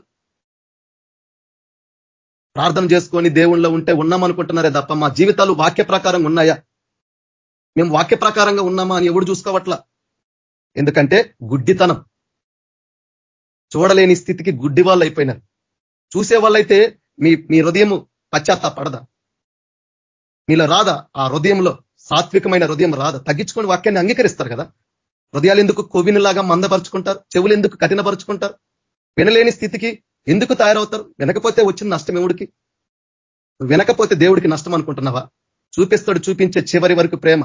ప్రార్థన చేసుకొని దేవుళ్ళలో ఉంటే ఉన్నామనుకుంటున్నారే తప్ప మా జీవితాలు వాక్య ప్రకారం ఉన్నాయా? మేము వాక్య ప్రకారంగా ఉన్నామా అని ఎవడు చూసుకోవట్లా? ఎందుకంటే గుడ్డితనం. చూడలేని స్థితికి గుడ్డి వాళ్ళు అయిపోయినారు. చూసే వాళ్ళైతే మీ మీ హృదయము పశ్చాత్తాపడదా? మీలో రాదా ఆ హృదయంలో? సాత్వికమైన హృదయం రాదు. తగ్గించుకొని వాక్యాన్ని అంగీకరిస్తారు కదా? హృదయాలు ఎందుకు కొవ్వినిలాగా మందపరుచుకుంటారు? చెవులు ఎందుకు కఠినపరుచుకుంటారు? వినలేని స్థితికి ఎందుకు తయారవుతారు? వినకపోతే వచ్చిన నష్టం ఎవడికి? వినకపోతే దేవుడికి నష్టం అనుకుంటున్నావా? చూపిస్తాడు చూపించే చివరి వరకు ప్రేమ.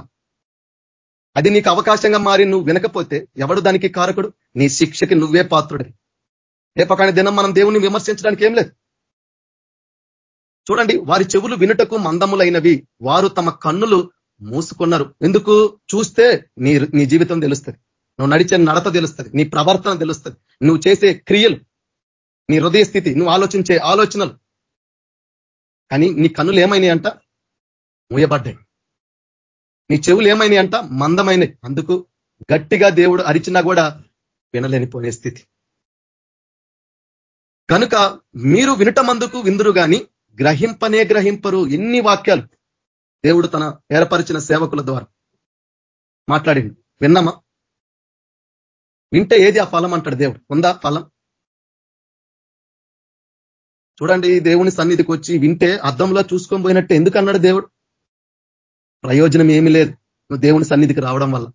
అది నీకు అవకాశంగా మారి నువ్వు వినకపోతే ఎవడు దానికి కారకుడు? నీ శిక్షకి నువ్వే పాత్రుడి రేపకాని దినం మనం దేవుని విమర్శించడానికి ఏం లేదు. చూడండి వారి చెవులు వినుటకు మందములైనవి. వారు తమ కన్నులు మూసుకున్నారు. ఎందుకు? చూస్తే నీ నీ జీవితం తెలుస్తుంది. నువ్వు నడిచే నడత తెలుస్తుంది. నీ ప్రవర్తన తెలుస్తుంది. నువ్వు చేసే క్రియలు నీ హృదయ స్థితి నువ్వు ఆలోచించే ఆలోచనలు. కానీ నీ కన్నులు ఏమైనాయి అంట? మూయబడ్డాయి. నీ చెవులు ఏమైనాయి అంట? మందమైనవి అందుకు గట్టిగా దేవుడు అరిచినా కూడా వినలేనిపోయే స్థితి. కనుక మీరు వినటమందుకు విందురు కానీ గ్రహింపనే గ్రహింపరు. ఎన్ని వాక్యాలు. దేవుడు తన ఏర్పరిచిన సేవకుల ద్వారా మాట్లాడింది. విన్నామా? వింటే ఏది ఆ ఫలం అంటాడు దేవుడు? ఉందా ఫలం? చూడండి దేవుని సన్నిధికి వచ్చి వింటే అద్దంలో చూసుకొని పోయినట్టు ఎందుకు అన్నాడు దేవుడు? ప్రయోజనం ఏమీ లేదు. నువ్వు దేవుని సన్నిధికి రావడం వల్ల.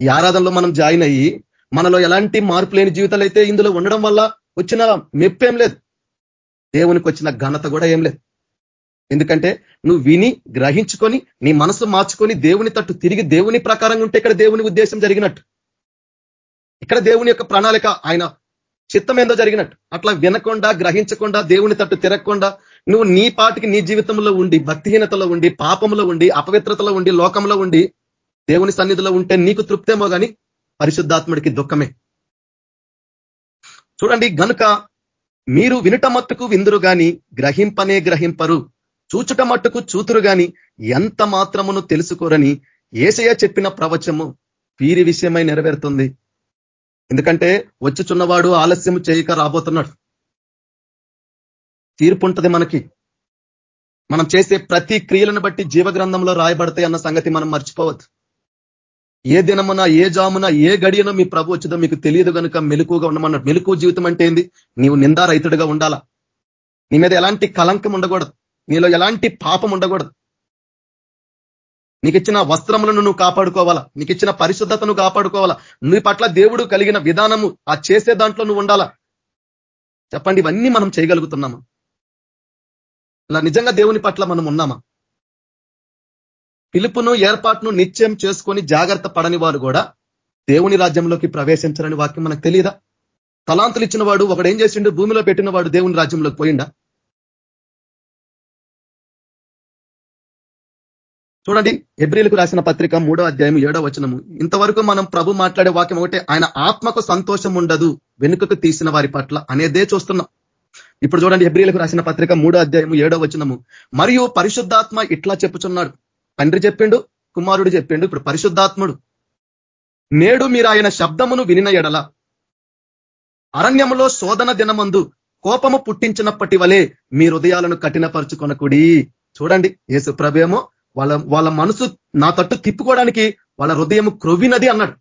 ఈ ఆరాధనలో మనం జాయిన్ అయ్యి మనలో ఎలాంటి మార్పు లేని జీవితాలు అయితే ఇందులో ఉండడం వల్ల వచ్చిన మెప్పేం లేదు. దేవునికి వచ్చిన ఘనత కూడా ఏం లేదు. ఎందుకంటే నువ్వు విని గ్రహించుకొని నీ మనసు మార్చుకొని దేవుని తట్టు తిరిగి దేవుని ప్రకారంగా ఉంటే ఇక్కడ దేవుని ఉద్దేశం జరిగినట్టు. ఇక్కడ దేవుని యొక్క ప్రణాళిక ఆయన చిత్తం ఏందో జరిగినట్టు. అట్లా వినకుండా గ్రహించకుండా దేవుని తట్టు తిరగకుండా నువ్వు నీ పాటికి నీ జీవితంలో ఉండి భక్తిహీనతలో ఉండి పాపంలో ఉండి అపవిత్రతలో ఉండి లోకంలో ఉండి దేవుని సన్నిధిలో ఉంటే నీకు తృప్తేమో కానీ పరిశుద్ధాత్ముడికి దుఃఖమే. చూడండి గనుక మీరు వినుట మట్టుకు విందురు కానీ గ్రహింపనే గ్రహింపరు. చూచుట మట్టుకు చూతురు గాని ఎంత మాత్రమును తెలుసుకోరని ఏసయ చెప్పిన ప్రవచము వీరి విషయమై నెరవేరుతుంది. ఎందుకంటే వచ్చుచున్నవాడు ఆలస్యం చేయక రాబోతున్నాడు. తీర్పు ఉంటుంది మనకి. మనం చేసే ప్రతి క్రియలను బట్టి జీవగ్రంథంలో రాయబడతాయి అన్న సంగతి మనం మర్చిపోవద్దు. ఏ దినమున ఏ జామున ఏ గడియనో మీ ప్రభు వచ్చిందో మీకు తెలియదు కనుక మెలుకుగా ఉండమన్నాడు. మెలుకు జీవితం అంటే ఏంది? నీవు నిందారైతుడిగా ఉండాలా? నీ మీద ఎలాంటి కలంకం ఉండకూడదు. నీలో ఎలాంటి పాపం ఉండకూడదు. నీకు ఇచ్చిన వస్త్రములను నువ్వు కాపాడుకోవాలా? నీకు ఇచ్చిన పరిశుద్ధతను కాపాడుకోవాలా? నీ పట్ల దేవుడు కలిగిన విధానము ఆ చేసే దాంట్లో నువ్వు ఉండాలా? చెప్పండి ఇవన్నీ మనం చేయగలుగుతున్నామా? ఇలా నిజంగా దేవుని పట్ల మనం ఉన్నామా? పిలుపును ఏర్పాటును నిత్యం చేసుకొని జాగ్రత్త పడని వారు కూడా దేవుని రాజ్యంలోకి ప్రవేశించారని వాక్యం మనకు తెలియదా తలాంతులు ఇచ్చిన వాడు ఒకడు ఏం చేసిండు? భూమిలో పెట్టిన వాడు దేవుని రాజ్యంలోకి పోయిండా? చూడండి ఎబ్రిలకు రాసిన పత్రిక మూడో అధ్యాయం ఏడో వచనము. ఇంతవరకు మనం ప్రభు మాట్లాడే వాక్యం ఒకటే ఆయన ఆత్మకు సంతోషం ఉండదు వెనుకకు తీసిన వారి పట్ల అనేదే చూస్తున్నాం. ఇప్పుడు చూడండి ఎబ్రిలకు రాసిన పత్రిక మూడో అధ్యాయము ఏడో వచనము. మరియు పరిశుద్ధాత్మ ఇట్లా చెప్పుచున్నాడు. తండ్రి చెప్పిండు కుమారుడు చెప్పిండు ఇప్పుడు పరిశుద్ధాత్ముడు. నేడు మీరు ఆయన శబ్దమును వినిన ఎడల అరణ్యములో శోధన దినమందు కోపము పుట్టించినప్పటి వలే మీ హృదయాలను కఠినపరుచుకొనకుడి. చూడండి యేసు ప్రభేమో వాళ్ళ వాళ్ళ మనసు నా తట్టు తిప్పుకోవడానికి వాళ్ళ హృదయం క్రొవ్వినది అన్నాడు.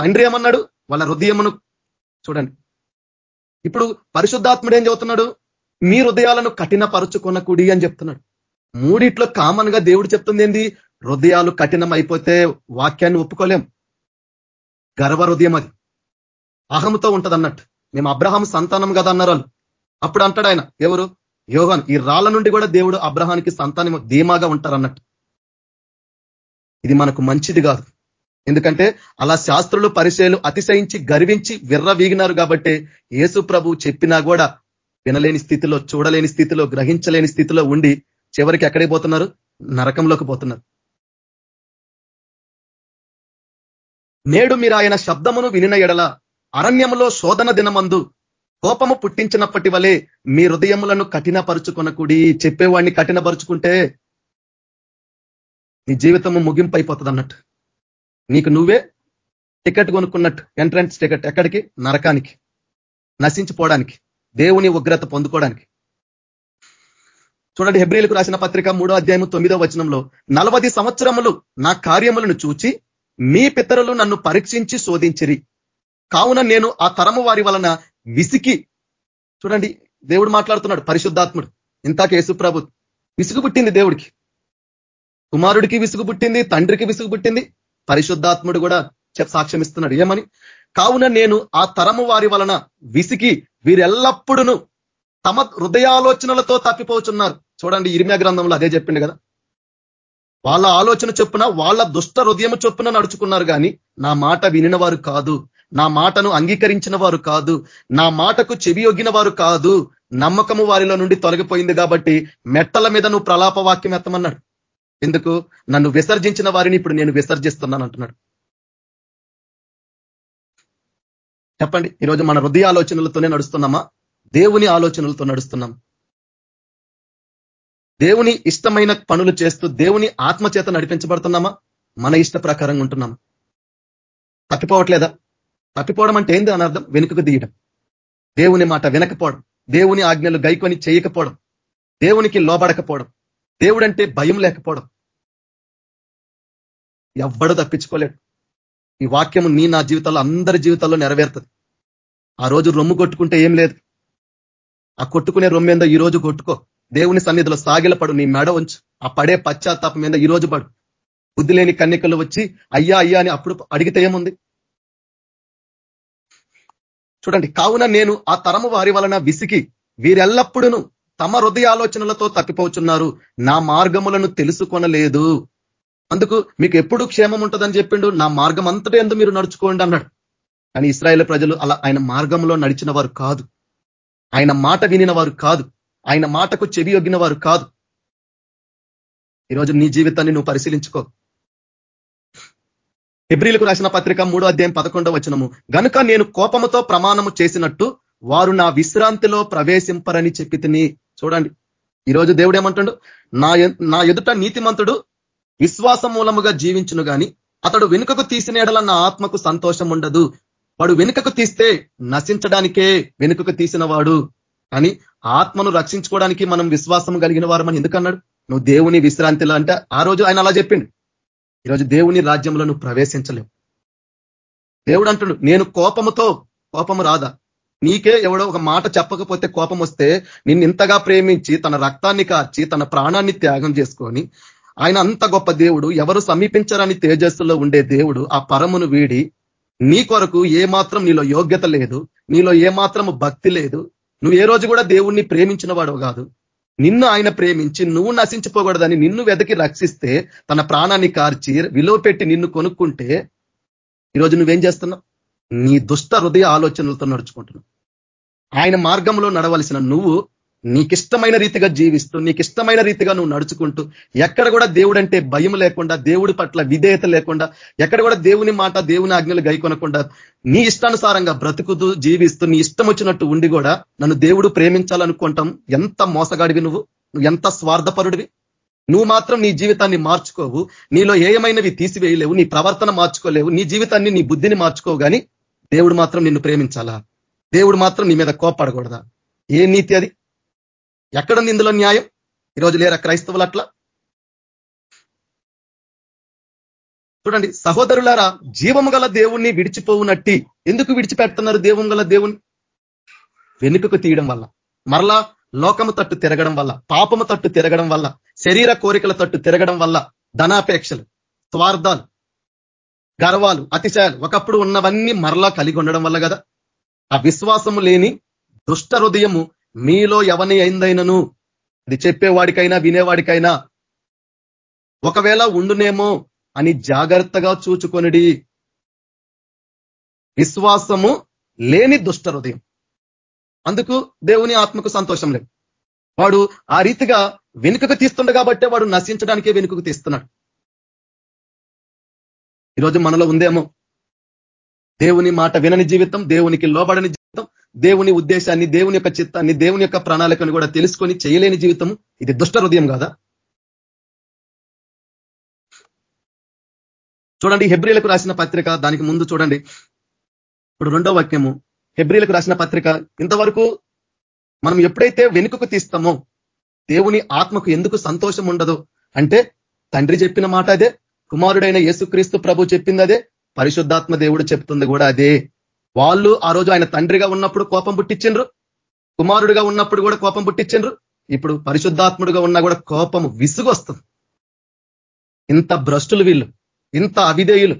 తండ్రి ఏమన్నాడు? వాళ్ళ హృదయమును చూడండి. ఇప్పుడు పరిశుద్ధాత్ముడు ఏం చెబుతున్నాడు? మీ హృదయాలను కఠినపరుచుకొనకుడి అని చెప్తున్నాడు. మూడిట్లో కామన్గా దేవుడు చెప్తుంది ఏంది? హృదయాలు కఠినం అయిపోతే వాక్యాన్ని ఒప్పుకోలేం. గర్వ హృదయం అది. అహంతో ఉంటది అన్నట్టు మేము అబ్రహాం సంతానం కదా అన్నారు వాళ్ళు. అప్పుడు అంటాడు ఆయన ఎవరు? యోగాన్ ఈ రాళ్ళ నుండి కూడా దేవుడు అబ్రహానికి సంతానం ధీమాగా ఉంటారు అన్నట్టు ఇది మనకు మంచిది కాదు. ఎందుకంటే అలా శాస్త్రులు పరిచయలు అతిశయించి గర్వించి విర్ర వీగినారు కాబట్టి యేసు ప్రభు చెప్పినా కూడా వినలేని స్థితిలో చూడలేని స్థితిలో గ్రహించలేని స్థితిలో ఉండి చివరికి ఎక్కడికి పోతున్నారు? నరకంలోకి పోతున్నారు. నేడు మీరు ఆయన శబ్దమును వినిన ఎడల అరణ్యములో శోధన దినమందు కోపము పుట్టించినప్పటి వలె మీ హృదయములను కఠినపరుచుకొనకుడి చెప్పేవాడిని కఠినపరుచుకుంటే నీ జీవితము ముగింపు అయిపోతుంది అన్నట్టు నీకు నువ్వే టికెట్ కొనుక్కున్నట్టు ఎంట్రన్స్ టికెట్ ఎక్కడికి? నరకానికి. నశించిపోవడానికి. దేవుని ఉగ్రత పొందుకోవడానికి. చూడండి హెబ్రిలకు రాసిన పత్రిక మూడో అధ్యాయం తొమ్మిదో వచనంలో నలభై సంవత్సరములు నా కార్యములను చూచి మీ పితరులు నన్ను పరీక్షించి శోధించిరి. కావున నేను ఆ తరము వారి వలన విసికి. చూడండి దేవుడు మాట్లాడుతున్నాడు పరిశుద్ధాత్ముడు. ఇంతాక యేసుప్రభు విసుగు పుట్టింది దేవుడికి. కుమారుడికి విసుగు పుట్టింది తండ్రికి విసుగు పుట్టింది పరిశుద్ధాత్ముడు కూడా సాక్ష్యం ఇస్తున్నాడు. ఏమని? కావున నేను ఆ తరము వారి వలన విసికి వీరెల్లప్పుడును తమ హృదయాలోచనలతో తప్పిపోతున్నారు చూడండి ఇరిమ్యా గ్రంథంలో అదే చెప్పిండు కదా. వాళ్ళ ఆలోచన చొప్పున వాళ్ళ దుష్ట హృదయం చొప్పున నడుచుకున్నారు కానీ నా మాట వినిన వారు కాదు. నా మాటను అంగీకరించిన వారు కాదు నా మాటకు చెవి వారు కాదు నమ్మకము వారిలో నుండి తొలగిపోయింది కాబట్టి మెట్టల మీద నువ్వు ప్రలాప వాక్యం ఎత్తమన్నాడు. ఎందుకు? నన్ను విసర్జించిన వారిని ఇప్పుడు నేను విసర్జిస్తున్నాను అంటున్నాడు. చెప్పండి ఈరోజు మన హృదయ ఆలోచనలతోనే నడుస్తున్నామా? దేవుని ఆలోచనలతో నడుస్తున్నాం. దేవుని ఇష్టమైన పనులు చేస్తూ దేవుని ఆత్మచేత నడిపించబడుతున్నామా? మన ఇష్ట ప్రకారంగా ఉంటున్నాం తప్పిపోవట్లేదా? తప్పిపోవడం అంటే ఏంది అని అర్థం? వెనుకకు తీయడం. దేవుని మాట వినకపోవడం. దేవుని ఆజ్ఞలు గైకొని చేయకపోవడం. దేవునికి లోబడకపోవడం. దేవుడంటే భయం లేకపోవడం. ఎవ్వడు తప్పించుకోలేడు. ఈ వాక్యము నీ నా జీవితాల్లో అందరి జీవితాల్లో నెరవేరుతుంది. ఆ రోజు రొమ్ము కొట్టుకుంటే ఏం లేదు. ఆ కొట్టుకునే రొమ్ము మీద ఈ రోజు కొట్టుకో. దేవుని సన్నిధిలో సాగిలపడు నీ మెడ ఉంచు ఆ పడే పశ్చాత్తాపం మీద ఈ రోజు పడు. బుద్ధి లేని కన్నికలు వచ్చి అయ్యా అయ్యా అని అప్పుడు అడిగితే ఏముంది? చూడండి కావున నేను ఆ తరము వారి వలన విసికి వీరెల్లప్పుడూ తమ హృదయ ఆలోచనలతో తప్పిపోతున్నారు నా మార్గములను తెలుసుకొనలేదు. అందుకు మీకు ఎప్పుడు క్షేమం ఉంటుందని చెప్పిండు. నా మార్గం అంతటే ఎందు మీరు నడుచుకోండి అన్నాడు. కానీ ఇస్రాయేల్ ప్రజలు అలా ఆయన మార్గంలో నడిచిన వారు కాదు. ఆయన మాట వినిన వారు కాదు. ఆయన మాటకు చెవి ఒగ్గిన వారు కాదు. ఈరోజు నీ జీవితాన్ని నువ్వు పరిశీలించుకో. ఫిబ్రిలకు రాసిన పత్రిక మూడో అధ్యాయం పదకొండవ వచనము. గనుక నేను కోపముతో ప్రమాణము చేసినట్టు వారు నా విశ్రాంతిలో ప్రవేశింపరని చెప్పి తిని చూడండి. ఈరోజు దేవుడు ఏమంటాడు? నా నా ఎదుట నీతిమంతుడు విశ్వాస మూలముగా జీవించును గాని అతడు వెనుకకు తీసిన ఎడల నా ఆత్మకు సంతోషం ఉండదు. వాడు వెనుకకు తీస్తే నశించడానికే వెనుకకు తీసిన వాడు అని ఆత్మను రక్షించుకోవడానికి మనం విశ్వాసం కలిగిన వారు ఎందుకన్నాడు నువ్వు దేవుని విశ్రాంతిలో అంటే ఆ రోజు ఆయన అలా చెప్పిండు. ఈరోజు దేవుని రాజ్యంలో నువ్వు ప్రవేశించలేవు దేవుడు అంటుడు నేను కోపముతో కోపము రాదా? నీకే ఎవడో ఒక మాట చెప్పకపోతే కోపం వస్తే నిన్ను ఇంతగా ప్రేమించి తన రక్తాన్ని కార్చి తన ప్రాణాన్ని త్యాగం చేసుకొని ఆయన అంత గొప్ప దేవుడు ఎవరు సమీపించరని తేజస్సులో ఉండే దేవుడు ఆ పరమును వీడి నీ కొరకు ఏ మాత్రం నీలో యోగ్యత లేదు నీలో ఏ మాత్రం భక్తి లేదు. నువ్వు ఏ రోజు కూడా దేవుణ్ణి ప్రేమించిన వాడు కాదు. నిన్ను ఆయన ప్రేమించి నువ్వు నశించిపోకూడదని నిన్ను వెదకి రక్షిస్తే తన ప్రాణాన్ని కార్చి విలువ పెట్టి నిన్ను కొనుక్కుంటే ఈరోజు నువ్వేం చేస్తున్నావు? నీ దుష్ట హృదయ ఆలోచనలతో నడుచుకుంటున్నావు. ఆయన మార్గంలో నడవలసిన నువ్వు నీకిష్టమైన రీతిగా జీవిస్తూ నీకిష్టమైన రీతిగా నువ్వు నడుచుకుంటూ ఎక్కడ కూడా దేవుడు అంటే భయం లేకుండా దేవుడి పట్ల విధేయత లేకుండా ఎక్కడ కూడా దేవుని మాట దేవుని ఆజ్ఞలు గైకొనకుండా నీ ఇష్టానుసారంగా బ్రతుకుతూ జీవిస్తూ నీ ఇష్టం వచ్చినట్టు ఉండి కూడా నన్ను దేవుడు ప్రేమించాలనుకుంటాం. ఎంత మోసగాడివి నువ్వు? నువ్వు ఎంత స్వార్థపరుడివి? నువ్వు మాత్రం నీ జీవితాన్ని మార్చుకోవు. నీలో ఏమైనవి తీసివేయలేవు నీ ప్రవర్తన మార్చుకోలేవు నీ జీవితాన్ని నీ బుద్ధిని మార్చుకోవు కానీ దేవుడు మాత్రం నిన్ను ప్రేమించాలా? దేవుడు మాత్రం నీ మీద కోపడకూడదా ఏ నీతి అది? ఎక్కడుంది ఇందులో న్యాయం? ఈరోజు లేరా క్రైస్తవులు అట్లా చూడండి సహోదరులారా జీవము గల దేవుణ్ణి విడిచిపోవునట్టి ఎందుకు విడిచిపెడుతున్నారు దేవుని గల దేవుని వెనుకకు తీయడం వల్ల. మరలా లోకము తట్టు తిరగడం వల్ల పాపము తట్టు తిరగడం వల్ల శరీర కోరికల తట్టు తిరగడం వల్ల ధనాపేక్షలు స్వార్థాలు గర్వాలు అతిశయాలు ఒకప్పుడు ఉన్నవన్నీ మరలా కలిగి ఉండడం వల్ల కదా? ఆ విశ్వాసము లేని దుష్ట హృదయము మీలో ఎవని అయిందైనను? అది చెప్పేవాడికైనా వినేవాడికైనా. ఒకవేళ ఉండునేమో అని జాగ్రత్తగా చూచుకొనిడి. విశ్వాసము లేని దుష్ట హృదయం. అందుకు దేవుని ఆత్మకు సంతోషం లేదు. వాడు ఆ రీతిగా వెనుకకు తీస్తుండ కాబట్టే వాడు నశించడానికే వెనుకకు తీస్తున్నాడు. ఈరోజు మనలో ఉందేమో? దేవుని మాట వినని జీవితం దేవునికి లోబడని జీవితం దేవుని ఉద్దేశాన్ని దేవుని యొక్క చిత్తాన్ని దేవుని యొక్క ప్రణాళికను కూడా తెలుసుకొని చేయలేని జీవితం ఇది దుష్ట హృదయం కాదా? చూడండి హెబ్రిలకు రాసిన పత్రిక దానికి ముందు చూడండి. ఇప్పుడు రెండో వాక్యము. హెబ్రిలకు రాసిన పత్రిక ఇంతవరకు మనం ఎప్పుడైతే వెనుకకు తీస్తామో దేవుని ఆత్మకు ఎందుకు సంతోషం ఉండదు? అంటే తండ్రి చెప్పిన మాట అదే కుమారుడైన యేసుక్రీస్తు ప్రభు చెప్పింది అదే పరిశుద్ధాత్మ దేవుడు చెప్తుంది కూడా అదే. వాళ్ళు ఆ రోజు ఆయన తండ్రిగా ఉన్నప్పుడు కోపం పుట్టించిండ్రు కుమారుడిగా ఉన్నప్పుడు కూడా కోపం పుట్టించిండ్రు ఇప్పుడు పరిశుద్ధాత్ముడుగా ఉన్నా కూడా కోపము విసుగు వస్తుంది ఇంత భ్రష్టులు వీళ్ళు ఇంత అవిధేయులు.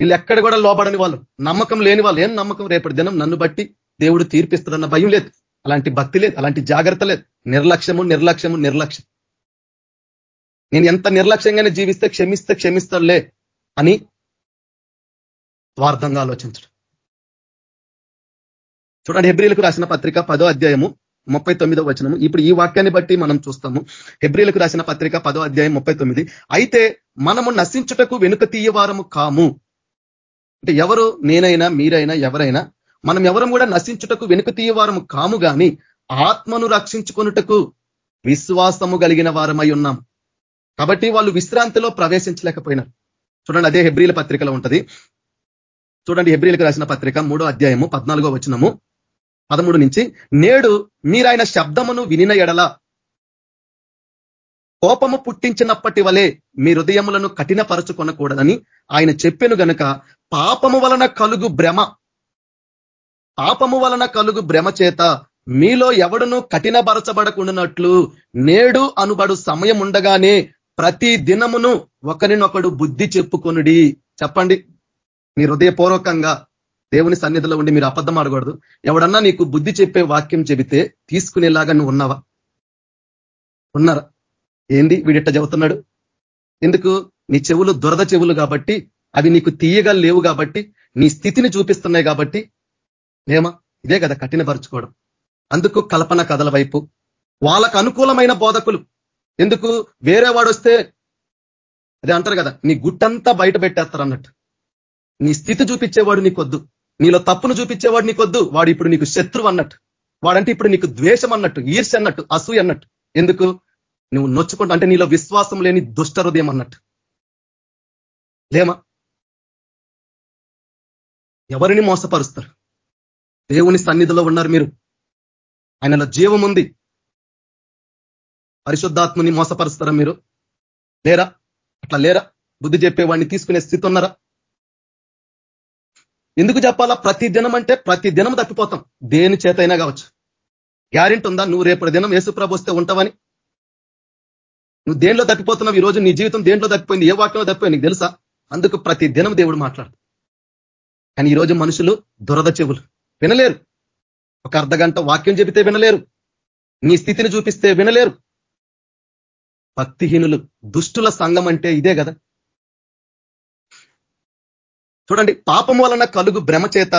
వీళ్ళు ఎక్కడ కూడా లోపడని వాళ్ళు నమ్మకం లేని వాళ్ళు. ఏం నమ్మకం? రేపటి దినం నన్ను బట్టి దేవుడు తీర్పిస్తాడన్న భయం లేదు. అలాంటి భక్తి లేదు అలాంటి జాగ్రత్త లేదు. నిర్లక్ష్యము నిర్లక్ష్యము నిర్లక్ష్యం. నేను ఎంత నిర్లక్ష్యంగానే జీవిస్తే క్షమిస్తే క్షమిస్తాడులే అని స్వార్థంగా ఆలోచించడం. చూడండి హెబ్రిలకు రాసిన పత్రిక పదో అధ్యాయము ముప్పై తొమ్మిదో వచనము. ఇప్పుడు ఈ వాక్యాన్ని బట్టి మనం చూస్తాము. హెబ్రిలకు రాసిన పత్రిక పదో అధ్యాయం ముప్పై తొమ్మిది. అయితే మనము నశించుటకు వెనుక తీయవారము కాము. అంటే ఎవరు నేనైనా మీరైనా ఎవరైనా మనం ఎవరం కూడా నశించుటకు వెనుక తీయవారము కాము గాని ఆత్మను రక్షించుకొనుటకు విశ్వాసము కలిగిన వారమై ఉన్నాం. కాబట్టి వాళ్ళు విశ్రాంతిలో ప్రవేశించలేకపోయినారు. చూడండి అదే హెబ్రిల పత్రికలో ఉంటది. చూడండి హెబ్రిలకు రాసిన పత్రిక మూడో అధ్యాయము పద్నాలుగో వచనము పదమూడు నుంచి నేడు మీరాయన శబ్దమును వినిన ఎడల కోపము పుట్టించినప్పటి వలె మీ హృదయములను కఠినపరచుకొనకూడదని ఆయన చెప్పాను గనక పాపము వలన కలుగు భ్రమ పాపము వలన కలుగు భ్రమ చేత మీలో ఎవడును కఠినపరచబడకుండానట్లు నేడు అనుబడు సమయం ఉండగానే ప్రతి దినమును ఒకరినొకడు బుద్ధి చెప్పుకొనుడి. చెప్పండి. మీ హృదయపూర్వకంగా దేవుని సన్నిధిలో ఉండి మీరు అబద్ధం ఆడకూడదు. ఎవడన్నా నీకు బుద్ధి చెప్పే వాక్యం చెబితే తీసుకునేలాగా నువ్వు ఉన్నావా? ఉన్నారా? ఏంది వీడిట్ట చెబుతున్నాడు? ఎందుకు? నీ చెవులు దురద చెవులు కాబట్టి అవి నీకు తీయగా లేవు కాబట్టి నీ స్థితిని చూపిస్తున్నాయి కాబట్టి ఏమా? ఇదే కదా కఠినపరుచుకోవడం. అందుకు కల్పన కథల వైపు. వాళ్ళకు అనుకూలమైన బోధకులు. ఎందుకు? వేరే వాడు వస్తే అదే అంటారు కదా నీ గుట్టంతా బయట పెట్టేస్తారు అన్నట్టు. నీ స్థితి చూపించేవాడు నీకొద్దు. నీలో తప్పును చూపించేవాడు నీకొద్దు. వాడు ఇప్పుడు నీకు శత్రువు అన్నట్టు. వాడంటే ఇప్పుడు నీకు ద్వేషం అన్నట్టు ఈర్ష అన్నట్టు అసూయ అన్నట్టు. ఎందుకు? నువ్వు నొచ్చుకుంటా అంటే నీలో విశ్వాసం లేని దుష్ట హృదయం అన్నట్టు. లేమా? ఎవరిని మోసపరుస్తారు? దేవుని సన్నిధిలో ఉన్నారు మీరు. ఆయనలో జీవం ఉంది. పరిశుద్ధాత్మని మోసపరుస్తారా మీరు? లేరా? అట్లా లేరా? బుద్ధి చెప్పేవాడిని తీసుకునే స్థితి ఉన్నారా? ఎందుకు చెప్పాలా? ప్రతి దినం అంటే ప్రతి దినం తప్పిపోతాం. దేని చేతైనా కావచ్చు. గ్యారెంటీ ఉందా? నువ్వు రేపటి దినం యేసుప్రభు వస్తే ఉంటావని. నువ్వు దేంట్లో తప్పిపోతున్నావు? ఈ రోజు నీ జీవితం దేంట్లో తప్పిపోయింది? ఏ వాక్యంలో తప్పిపోయింది? నీకు తెలుసా? అందుకు ప్రతి దినం దేవుడు మాట్లాడు కానీ ఈరోజు మనుషులు దురద చెవులు. వినలేరు. ఒక అర్ధ గంట వాక్యం చెబితే వినలేరు. నీ స్థితిని చూపిస్తే వినలేరు. భక్తిహీనులు దుష్టుల సంఘం అంటే ఇదే కదా. చూడండి పాపం వలన కలుగు భ్రమ చేత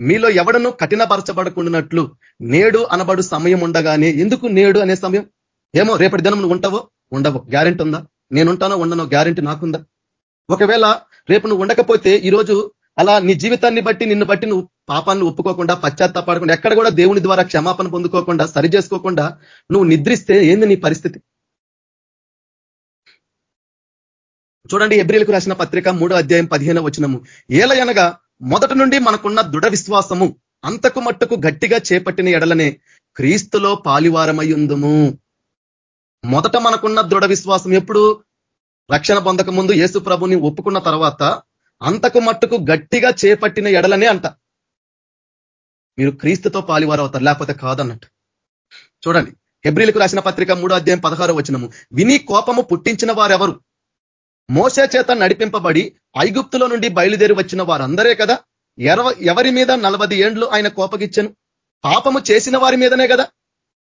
మీలో ఎవడను కఠినపరచబడకుండానట్లు నేడు అనబడు సమయం ఉండగానే ఎందుకు నేడు అనే సమయం? ఏమో రేపటి దినం నువ్వు ఉంటావో? ఉండవో. గ్యారెంటీ ఉందా? నేనుంటానో ఉండనో గ్యారెంటీ నాకుందా? ఒకవేళ రేపు నువ్వు ఉండకపోతే ఈరోజు అలా నీ జీవితాన్ని బట్టి నిన్ను బట్టి నువ్వు పాపాన్ని ఒప్పుకోకుండా పశ్చాత్తాపడకుండా ఎక్కడ కూడా దేవుని ద్వారా క్షమాపణ పొందుకోకుండా సరి చేసుకోకుండా నువ్వు నిద్రిస్తే ఏంది నీ పరిస్థితి? చూడండి ఎబ్రిలకు రాసిన పత్రిక మూడో అధ్యాయం పదిహేను వచనము. ఏలయనగా మొదటి నుండి మనకున్న దృఢ విశ్వాసము అంతకు మట్టుకు గట్టిగా చేపట్టిన ఎడలనే క్రీస్తులో పాలివారమయ్యుందుము. మొదట మనకున్న దృఢ విశ్వాసం ఎప్పుడు? రక్షణ పొందక ముందు యేసు ప్రభుని ఒప్పుకున్న తర్వాత అంతకు మట్టుకు గట్టిగా చేపట్టిన ఎడలనే అంట. మీరు క్రీస్తుతో పాలివారు అవుతారు లేకపోతే కాదన్నట్టు. చూడండి హెబ్రిల్కు రాసిన పత్రిక మూడో అధ్యాయం పదహారో వచనము. విని కోపము పుట్టించిన వారెవరు? మోస చేత నడిపింపబడి ఐగుప్తులో నుండి బయలుదేరి వచ్చిన వారందరే కదా? ఎవరి మీద నలభై ఏండ్లు ఆయన కోపగిచ్చను? పాపము చేసిన వారి మీదనే కదా?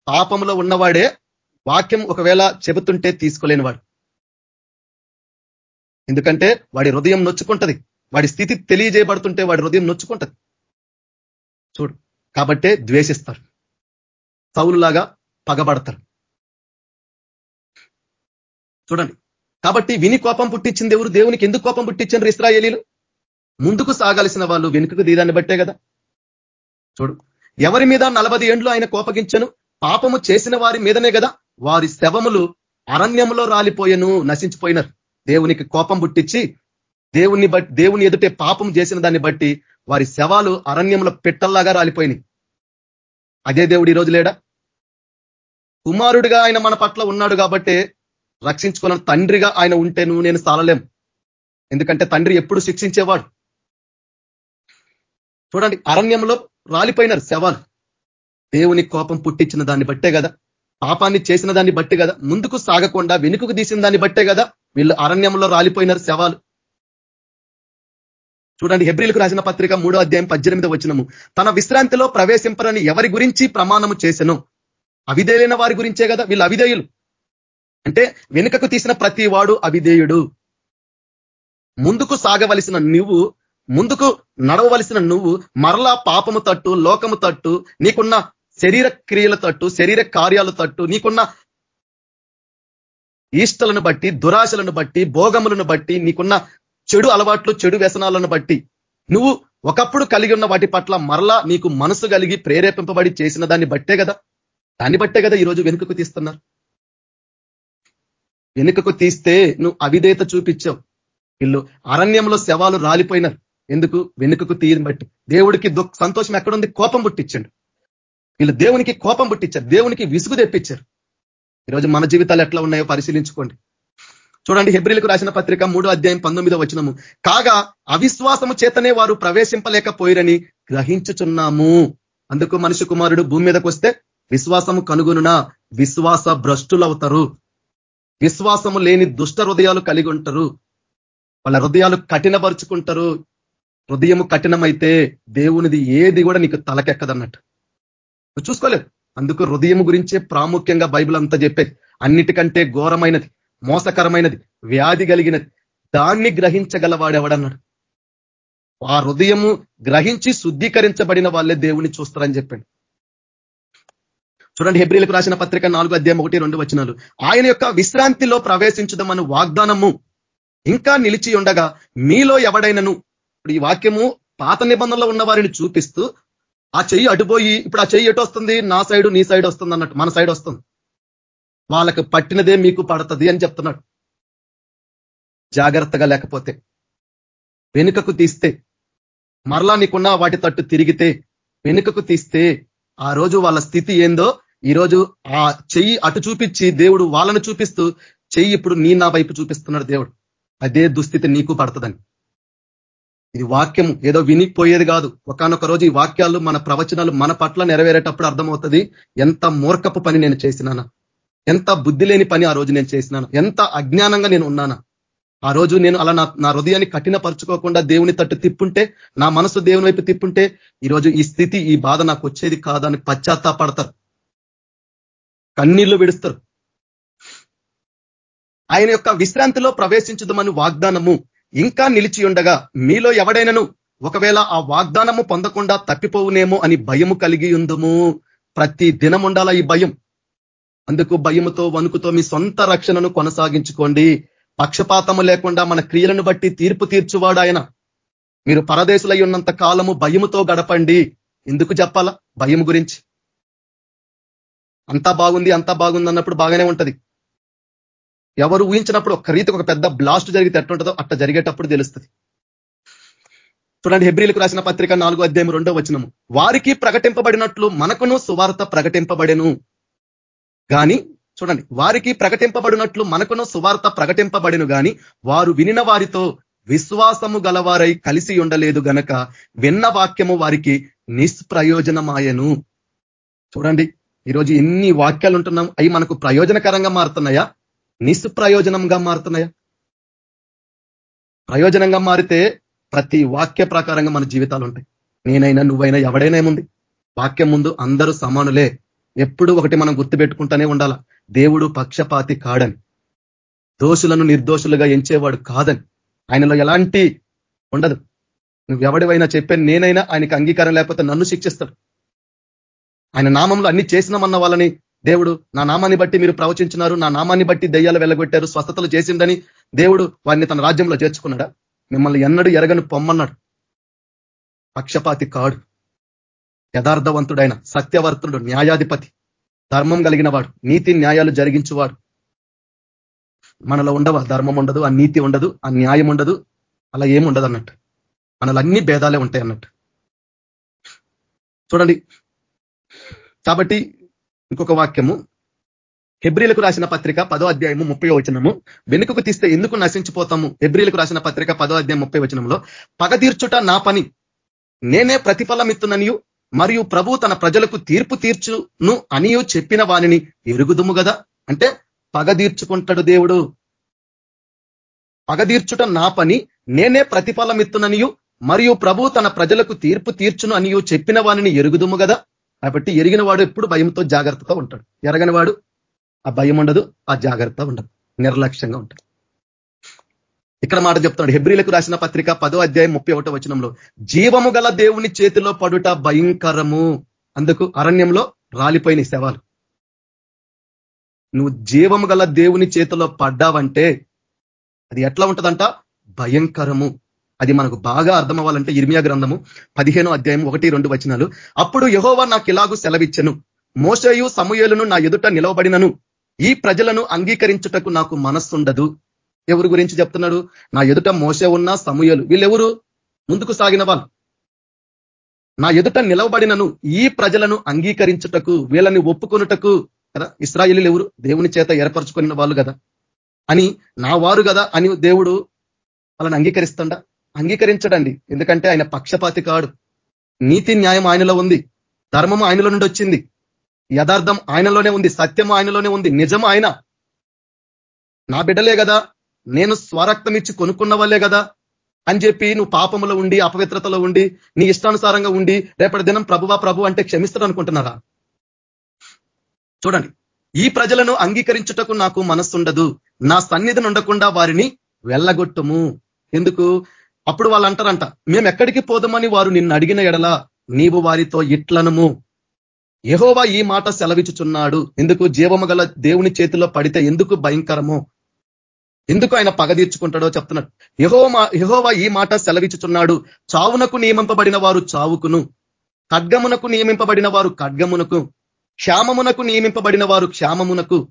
పాపములో ఉన్నవాడే వాక్యం ఒకవేళ చెబుతుంటే తీసుకోలేనివాడు. ఎందుకంటే వాడి హృదయం నొచ్చుకుంటది. వాడి స్థితి తెలియజేయబడుతుంటే వాడి హృదయం నొచ్చుకుంటది. చూడు కాబట్టే ద్వేషిస్తారు. సౌలులాగా పగబడతారు. చూడండి కాబట్టి విని కోపం పుట్టించింది ఎవరు? దేవునికి ఎందుకు కోపం పుట్టించారు ఇస్రాయేలీలు? ముందుకు సాగాల్సిన వాళ్ళు వెనుకకు దీదాన్ని బట్టే కదా. చూడు ఎవరి మీద నలభై ఏండ్లు ఆయన కోపగించను? పాపము చేసిన వారి మీదనే కదా. వారి శవములు అరణ్యంలో రాలిపోయను నశించిపోయినారు. దేవునికి కోపం పుట్టించి దేవుని బట్టి దేవుని ఎదుటే పాపం చేసిన దాన్ని బట్టి వారి శవాలు అరణ్యంలో పెట్టల్లాగా రాలిపోయినాయి. అదే దేవుడు ఈరోజు లేడా? కుమారుడిగా ఆయన మన పట్ల ఉన్నాడు కాబట్టి రక్షించుకున్న తండ్రిగా ఆయన ఉంటే నువ్వు నేను సాలలేం. ఎందుకంటే తండ్రి ఎప్పుడు శిక్షించేవాడు. చూడండి అరణ్యంలో రాలిపోయినారు శవాలు. దేవుని కోపం పుట్టించిన దాన్ని బట్టే కదా. పాపాన్ని చేసిన దాన్ని బట్టి కదా. ముందుకు సాగకుండా వెనుకకు తీసిన దాన్ని బట్టే కదా వీళ్ళు అరణ్యంలో రాలిపోయినారు శవాలు. చూడండి హెబ్రిల్కు రాసిన పత్రిక మూడో అధ్యాయం పద్దెనిమిది వచ్చినము తన విశ్రాంతిలో ప్రవేశింపరని ఎవరి గురించి ప్రమాణము చేసెను? అవిధేయులైన వారి గురించే కదా వీళ్ళు అవిధేయులు. అంటే వెనుకకు తీసిన ప్రతి వాడు అవిధేయుడు ముందుకు సాగవలసిన నువ్వు ముందుకు నడవవలసిన నువ్వు మరలా పాపము తట్టు లోకము తట్టు నీకున్న శరీర క్రియల తట్టు శరీర కార్యాల తట్టు నీకున్న ఈష్టలను బట్టి దురాశలను బట్టి భోగములను బట్టి నీకున్న చెడు అలవాట్లు చెడు వ్యసనాలను బట్టి నువ్వు ఒకప్పుడు కలిగి ఉన్న వాటి పట్ల మరలా నీకు మనసు కలిగి ప్రేరేపింపబడి చేసిన దాన్ని బట్టే కదా? దాన్ని బట్టే కదా ఈరోజు వెనుకకు తీస్తున్నారు? వెనుకకు తీస్తే నువ్వు అవిధేత చూపించావు. వీళ్ళు అరణ్యంలో శవాలు రాలిపోయినారు. ఎందుకు? వెనుకకు తీయని బట్టి దేవుడికి సంతోషం ఎక్కడుంది? కోపం పుట్టించండు. వీళ్ళు దేవునికి కోపం పుట్టించారు. దేవునికి విసుగు తెప్పించారు. ఈరోజు మన జీవితాలు ఎట్లా ఉన్నాయో పరిశీలించుకోండి. చూడండి హెబ్రిలకు రాసిన పత్రిక మూడో అధ్యాయం పంతొమ్మిదో వచనము. కాగా అవిశ్వాసము చేతనే వారు ప్రవేశింపలేకపోయిరని గ్రహించుచున్నాము. అందుకు మనిషి కుమారుడు భూమి మీదకి వస్తే విశ్వాసము కనుగొనున? విశ్వాస భ్రష్టులవుతారు. విశ్వాసము లేని దుష్ట హృదయాలు కలిగి ఉంటారు. వాళ్ళ హృదయాలు కఠినపరుచుకుంటారు. హృదయము కఠినమైతే దేవునిది ఏది కూడా నీకు తలకెక్కదన్నట్టు. నువ్వు చూసుకోలేదు అందుకు హృదయం గురించే ప్రాముఖ్యంగా బైబిల్ అంతా చెప్పేది అన్నిటికంటే ఘోరమైనది మోసకరమైనది వ్యాధి కలిగినది దాన్ని గ్రహించగలవాడెవడన్నాడు ఆ హృదయము గ్రహించి శుద్ధీకరించబడిన వాళ్ళే దేవుని చూస్తారని చెప్పండి. చూడండి హెబ్రిలకు రాసిన పత్రిక నాలుగు అధ్యాయం ఒకటి రెండు వచ్చినాలు ఆయన యొక్క విశ్రాంతిలో ప్రవేశించదమని వాగ్దానము ఇంకా నిలిచి ఉండగా మీలో ఎవడైనను ఇప్పుడు ఈ వాక్యము పాత నిబంధనలో ఉన్న వారిని చూపిస్తూ ఆ చెయ్యి అటుపోయి ఇప్పుడు ఆ చెయ్యి ఎటు వస్తుంది? నా సైడు నీ సైడ్ వస్తుంది అన్నట్టు మన సైడ్ వస్తుంది. వాళ్ళకి పట్టినదే మీకు పడుతుంది అని చెప్తున్నాడు. జాగ్రత్తగా లేకపోతే వెనుకకు తీస్తే మరలా నీకున్న వాటి తట్టు తిరిగితే వెనుకకు తీస్తే ఆ రోజు వాళ్ళ స్థితి ఏందో ఈరోజు ఆ చెయ్యి అటు చూపించి దేవుడు వాళ్ళని చూపిస్తూ చెయ్యి ఇప్పుడు నీ నా వైపు చూపిస్తున్నాడు దేవుడు. అదే దుస్థితి నీకు పడుతుందని. ఇది వాక్యం ఏదో వినిపోయేది కాదు. ఒకనొక రోజు ఈ వాక్యాలు మన ప్రవచనాలు మన పట్ల నెరవేరేటప్పుడు అర్థమవుతుంది. ఎంత మూర్ఖపు పని నేను చేసినానా? ఎంత బుద్ధి లేని పని ఆ రోజు నేను చేసినాను? ఎంత అజ్ఞానంగా నేను ఉన్నానా? ఆ రోజు నేను అలా నా హృదయాన్ని కఠినపరుచుకోకుండా దేవుని తట్టు తిప్పుంటే నా మనసు దేవుని వైపు తిప్పుంటే ఈరోజు ఈ స్థితి ఈ బాధ నాకు వచ్చేది కాదని పశ్చాత్తాపడతారు. కన్నీళ్ళు విడుస్తారు. ఆయన యొక్క విశ్రాంతిలో ప్రవేశించదమని వాగ్దానము ఇంకా నిలిచి ఉండగా మీలో ఎవడైనను ఒకవేళ ఆ వాగ్దానము పొందకుండా తప్పిపోవునేమో అని భయము కలిగి ఉందము. ప్రతి దినం ఉండాల ఈ భయం? అందుకు భయముతో వణుకుతో మీ సొంత రక్షణను కొనసాగించుకోండి. పక్షపాతము లేకుండా మన క్రియలను బట్టి తీర్పు తీర్చువాడు ఆయన. మీరు పరదేశులై ఉన్నంత కాలము భయముతో గడపండి. ఎందుకు చెప్పాలా? భయం గురించి. అంతా బాగుంది అంతా బాగుంది అన్నప్పుడు బాగానే ఉంటది. ఎవరు ఊహించినప్పుడు ఒక రీతికి ఒక పెద్ద బ్లాస్ట్ జరిగితే ఎట్టుంటుందో అట్ట జరిగేటప్పుడు తెలుస్తుంది. చూడండి హెబ్రిలకు రాసిన పత్రిక నాలుగో అధ్యాయం రెండో వచనము. వారికి ప్రకటింపబడినట్లు మనకును సువార్త ప్రకటింపబడెను. గాని చూడండి వారికి ప్రకటింపబడినట్లు మనకును సువార్త ప్రకటింపబడిను గాని వారు వినిన వారితో విశ్వాసము గలవారై కలిసి ఉండలేదు గనక విన్న వాక్యము వారికి నిష్ప్రయోజనమాయను. చూడండి ఈరోజు ఎన్ని వాక్యాలు ఉంటున్నాం అవి మనకు ప్రయోజనకరంగా మారుతున్నాయా? నిస్ప్రయోజనంగా మారుతున్నాయా? ప్రయోజనంగా మారితే ప్రతి వాక్య ప్రకారంగా మన జీవితాలు ఉంటాయి నేనైనా నువ్వైనా ఎవడైనా ఏముంది? వాక్యం ముందు అందరూ సమానులే. ఎప్పుడు ఒకటి మనం గుర్తుపెట్టుకుంటూనే ఉండాల. దేవుడు పక్షపాతి కాడని. దోషులను నిర్దోషులుగా ఎంచేవాడు కాదని. ఆయనలో ఎలాంటి ఉండదు. నువ్వెవడివైనా చెప్పాను నేనైనా ఆయనకి అంగీకారం లేకపోతే నన్ను శిక్షిస్తాడు. ఆయన నామంలో అన్ని చేసినామన్న వాళ్ళని దేవుడు నా నామాన్ని బట్టి మీరు ప్రవచించినారు నా నామాన్ని బట్టి దయ్యాలు వెళ్ళగొట్టారు స్వస్థతలు చేసిందని దేవుడు వారిని తన రాజ్యంలో చేర్చుకున్నాడా? మిమ్మల్ని ఎన్నడూ ఎరగని పొమ్మన్నాడు. పక్షపాతి కాడు. యథార్థవంతుడైన సత్యవర్తుడు న్యాయాధిపతి ధర్మం కలిగిన వాడు నీతి న్యాయాలు జరిగించువాడు. మనలో ఉండవు ధర్మం ఉండదు ఆ నీతి ఉండదు ఆ న్యాయం ఉండదు అలా ఏముండదు అన్నట్టు మనలో అన్ని భేదాలే ఉంటాయి అన్నట్టు చూడండి కాబట్టి ఇంకొక వాక్యము. హెబ్రిలకు రాసిన పత్రిక పదో అధ్యాయము ముప్పై వచనము. వెనుకకు తీస్తే ఎందుకు నశించిపోతాము? హెబ్రిలకు రాసిన పత్రిక పదో అధ్యాయం ముప్పై వచనంలో పగ తీర్చుట నా పని. నేనే ప్రతిఫలమిత్తుననియు మరియు ప్రభు తన ప్రజలకు తీర్పు తీర్చును అనియు చెప్పిన వానిని ఎరుగుదుము కదా అంటే పగ తీర్చుకుంటాడు దేవుడు. పగ తీర్చుట నా పని. నేనే ప్రతిఫలమిత్తుననియు మరియు ప్రభు తన ప్రజలకు తీర్పు తీర్చును అనియు చెప్పిన వానిని ఎరుగుదుము కదా కాబట్టి ఎరిగిన వాడు ఎప్పుడు భయంతో జాగ్రత్తతో ఉంటాడు. ఎరగని వాడు ఆ భయం ఉండదు ఆ జాగ్రత్త ఉండదు. నిర్లక్ష్యంగా ఉంటాడు. ఇక్కడ మాట చెప్తున్నాడు. హెబ్రిలకు రాసిన పత్రిక పదో అధ్యాయం ముప్పై ఒకటో వచనంలో జీవము గల దేవుని చేతిలో పడుట భయంకరము. అందుకు అరణ్యంలో రాలిపోయిన శవాలు. నువ్వు జీవము గల దేవుని చేతిలో పడ్డావంటే అది ఎట్లా ఉంటుందంట? భయంకరము. అది మనకు బాగా అర్థం అవ్వాలంటే ఇర్మియా గ్రంథము పదిహేనో అధ్యాయం ఒకటి రెండు వచనాలు. అప్పుడు యహోవా నాకు ఇలాగూ సెలవిచ్చను. మోసయు సమూయలను నా ఎదుట నిలవబడినను. ఈ ప్రజలను అంగీకరించుటకు నాకు మనస్సుండదు. ఎవరి గురించి చెప్తున్నాడు? నా ఎదుట మోస ఉన్న సమూయలు. వీళ్ళెవరు? ముందుకు సాగిన వాళ్ళు. నా ఎదుట నిలవబడినను. ఈ ప్రజలను అంగీకరించుటకు వీళ్ళని ఒప్పుకొనుటకు. కదా? ఇస్రాయిలు ఎవరు? దేవుని చేత ఏర్పరచుకున్న వాళ్ళు కదా. అని నా వారు కదా అని దేవుడు వాళ్ళని అంగీకరిస్తుండ? అంగీకరించడండి. ఎందుకంటే ఆయన పక్షపాతి కాడు. నీతి న్యాయం ఆయనలో ఉంది. ధర్మం ఆయనలో నుండి వచ్చింది. యథార్థం ఆయనలోనే ఉంది. సత్యం ఆయనలోనే ఉంది. నిజం ఆయన. నా బిడ్డలే కదా నేను స్వరక్తం ఇచ్చి కొనుక్కున్న వాళ్ళే కదా అని చెప్పి నువ్వు పాపంలో ఉండి అపవిత్రతలో ఉండి నీ ఇష్టానుసారంగా ఉండి రేపటి దినం ప్రభువా ప్రభు అంటే క్షమిస్తాడు అనుకుంటున్నారా చూడండి. ఈ ప్రజలను అంగీకరించుటకు నాకు మనస్సుండదు. నా సన్నిధిని ఉండకుండా వారిని వెళ్ళగొట్టము. ఎందుకు? అప్పుడు వాళ్ళు అంటారంట మేము ఎక్కడికి పోదామని వారు నిన్ను అడిగిన ఎడల నీవు వారితో ఇట్లనము. యహోవా ఈ మాట సెలవిచ్చుచున్నాడు. ఎందుకు జీవము గల దేవుని చేతిలో పడితే ఎందుకు భయంకరము? ఎందుకు ఆయన పగ తీర్చుకుంటాడో చెప్తున్నాడు. యహోమా యహోవా ఈ మాట సెలవిచ్చుచున్నాడు. చావునకు నియమింపబడిన వారు చావుకును. ఖడ్గమునకు నియమింపబడిన వారు ఖడ్గమునకు. క్షామమునకు నియమింపబడిన వారు క్షామమునకు.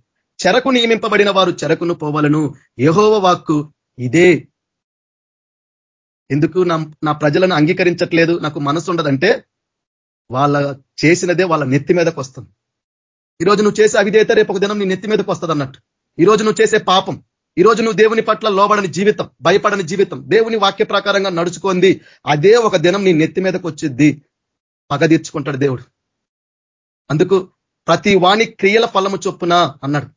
చెరకు నియమింపబడిన వారు చెరకును పోవలను. యహోవ వాక్కు ఇదే. ఎందుకు నా నా ప్రజలను అంగీకరించట్లేదు నాకు మనసు ఉండదంటే వాళ్ళ చేసినదే వాళ్ళ నెత్తి మీదకి వస్తుంది. ఈరోజు నువ్వు చేసే అవిధేత రేపు ఒక దినం నీ నెత్తి మీదకి వస్తుంది అన్నట్టు ఈరోజు నువ్వు చేసే పాపం ఈరోజు నువ్వు దేవుని పట్ల లోబడని జీవితం భయపడని జీవితం దేవుని వాక్య ప్రకారంగా నడుచుకుంది అదే ఒక దినం నీ నెత్తి మీదకి వచ్చిద్ది పగ తీర్చుకుంటాడు దేవుడు. అందుకు ప్రతి వాణి క్రియల ఫలము చొప్పున అన్నాడు.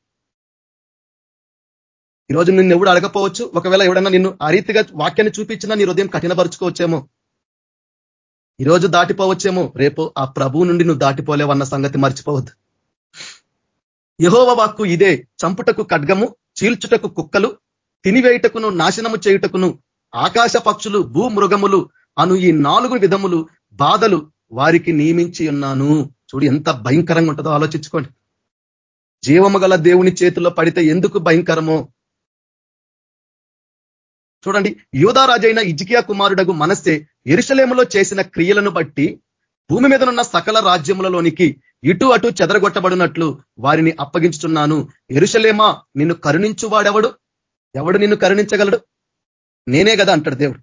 ఈరోజు నిన్ను ఎవడు అడగపోవచ్చు? ఒకవేళ ఎవడన్నా నిన్ను ఆ రీతిగా వాక్యాన్ని చూపించినా నీ హృదయం కఠినపరుచుకోవచ్చేమో. ఈరోజు దాటిపోవచ్చేమో. రేపు ఆ ప్రభువు నుండి నువ్వు దాటిపోలేవన్న సంగతి మర్చిపోవద్దు. యహోవ వాక్కు ఇదే. చంపుటకు ఖడ్గము చీల్చుటకు కుక్కలు తినివేయుటకును నాశనము చేయుటకును ఆకాశ పక్షులు భూమృగములు అను ఈ నాలుగు విధములు బాధలు వారికి నియమించి ఉన్నాను. చూడు ఎంత భయంకరంగా ఉంటుందో ఆలోచించుకోండి. జీవము గల దేవుని చేతిలో పడితే ఎందుకు భయంకరమో? చూడండి యోధారాజైన ఇజికియా కుమారుడగు మనస్సే ఎరుసలేములో చేసిన క్రియలను బట్టి భూమి మీద ఉన్న సకల రాజ్యములలోనికి ఇటు అటు చెదరగొట్టబడినట్లు వారిని అప్పగించుతున్నాను ఎరుషలేమా నిన్ను కరుణించువాడెవడు? ఎవడు నిన్ను కరుణించగలడు? నేనే కదా అంటాడు దేవుడు.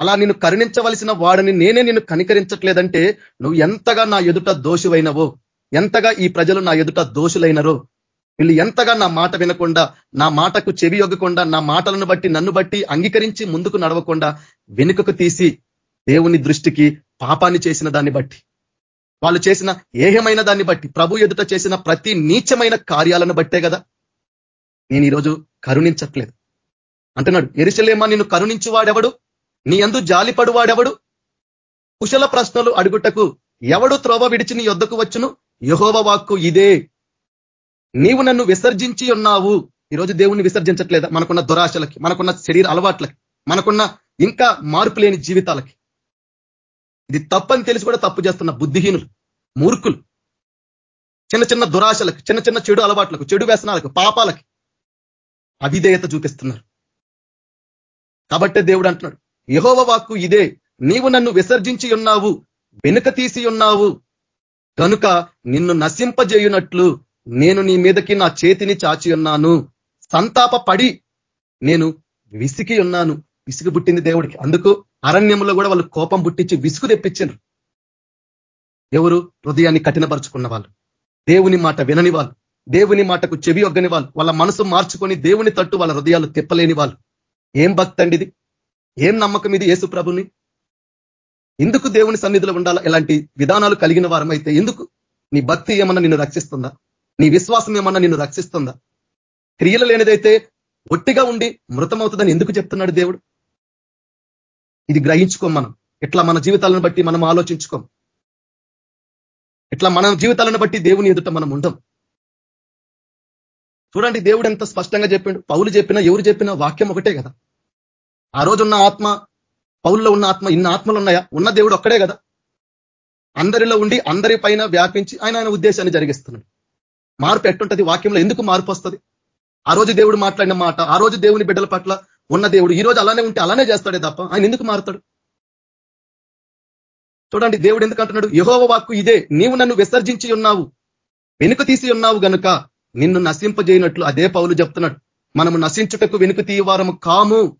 అలా నిన్ను కరుణించవలసిన వాడిని నేనే నిన్ను కనికరించట్లేదంటే నువ్వు ఎంతగా నా ఎదుట దోషువైనవో ఎంతగా ఈ ప్రజలు నా ఎదుట దోషులైనరో వీళ్ళు ఎంతగా నా మాట వినకుండా నా మాటకు చెవి ఒగ్గకుండా నా మాటలను బట్టి నన్ను బట్టి అంగీకరించి ముందుకు నడవకుండా వెనుకకు తీసి దేవుని దృష్టికి పాపాన్ని చేసిన దాన్ని బట్టి వాళ్ళు చేసిన ఏహమైన దాన్ని బట్టి ప్రభు ఎదుట చేసిన ప్రతి నీచమైన కార్యాలను బట్టే కదా. నేను ఈరోజు కరుణించట్లేదు. అంటున్నాడు ఎరుసలేమా నిన్ను కరుణించువాడెవడు? నీ అందు జాలిపడు వాడెవడు కుశల ప్రశ్నలు అడుగుటకు ఎవడు త్రోవ విడిచి నీ యొద్దకు వచ్చును? యహోవ వాక్కు ఇదే. నీవు నన్ను విసర్జించి ఉన్నావు. ఈరోజు దేవుణ్ణి విసర్జించట్లేదా? మనకున్న దురాశలకి మనకున్న శరీర అలవాట్లకి మనకున్న ఇంకా మార్పు లేని జీవితాలకి. ఇది తప్పని తెలిసి కూడా తప్పు చేస్తున్న బుద్ధిహీనులు మూర్ఖులు. చిన్న చిన్న దురాశలకు చిన్న చిన్న చెడు అలవాట్లకు చెడు వ్యసనాలకు పాపాలకి అవిధేయత చూపిస్తున్నారు. కాబట్టే దేవుడు అంటున్నాడు యహోవ వాక్కు ఇదే నీవు నన్ను విసర్జించి ఉన్నావు వెనుక తీసి ఉన్నావు కనుక నిన్ను నశింపజేయునట్లు నేను నీ మీదకి నా చేతిని చాచి ఉన్నాను. సంతాపపడి నేను విసికి ఉన్నాను. విసుగు పుట్టింది దేవుడికి. అందుకు అరణ్యంలో కూడా వాళ్ళు కోపం పుట్టించి విసుగు తెప్పించారు ఎవరు? హృదయాన్ని కఠినపరుచుకున్న వాళ్ళు. దేవుని మాట వినని వాళ్ళు. దేవుని మాటకు చెవి ఒగ్గని వాళ్ళు. వాళ్ళ మనసు మార్చుకొని దేవుని తట్టు వాళ్ళ హృదయాలు తిప్పలేని వాళ్ళు. ఏం భక్తండిది ఇది? ఏం నమ్మకం ఇది యేసు ప్రభుని? ఎందుకు దేవుని సన్నిధిలో ఉండాలా? ఇలాంటి విధానాలు కలిగిన వారమైతే ఎందుకు? నీ భక్తి ఏమన్నా నిన్ను రక్షిస్తుందా? నీ విశ్వాసం ఏమన్నా నిన్ను రక్షిస్తుందా? క్రియలు లేనిదైతే ఒట్టిగా ఉండి మృతమవుతుందని ఎందుకు చెప్తున్నాడు దేవుడు? ఇది గ్రహించుకోం మనం. ఇట్లా మన జీవితాలను బట్టి మనం ఆలోచించుకోం. ఇట్లా మన జీవితాలను బట్టి దేవుని ఎదుట మనం ఉండం. చూడండి దేవుడు ఎంత స్పష్టంగా చెప్పిండు. పౌలు చెప్పినా ఎవరు చెప్పినా వాక్యం ఒకటే కదా. ఆ రోజున్న ఆత్మ పౌల్లో ఉన్న ఆత్మ ఇన్న ఆత్మలు ఉన్నాయా? ఉన్న దేవుడు ఒక్కడే కదా. అందరిలో ఉండి అందరి పైన వ్యాపించి ఆయన ఆయన ఉద్దేశాన్ని జరిగిస్తున్నాడు. మార్పు ఎట్టుంటది? వాక్యంలో ఎందుకు మార్పు వస్తుంది? ఆ రోజు దేవుడు మాట్లాడిన మాట ఆ రోజు దేవుని బిడ్డల పట్ల ఉన్న దేవుడు ఈ రోజు అలానే ఉంటే అలానే చేస్తాడే తప్ప ఆయన ఎందుకు మారుతాడు? చూడండి దేవుడు ఎందుకు అంటున్నాడు యహోవ వాక్కు ఇదే నీవు నన్ను విసర్జించి ఉన్నావు వెనుక తీసి ఉన్నావు గనుక నిన్ను నశింపజేయనట్లు అదే పౌలు చెప్తున్నాడు. మనము నశించుటకు వెనుక తీయవారము కాము.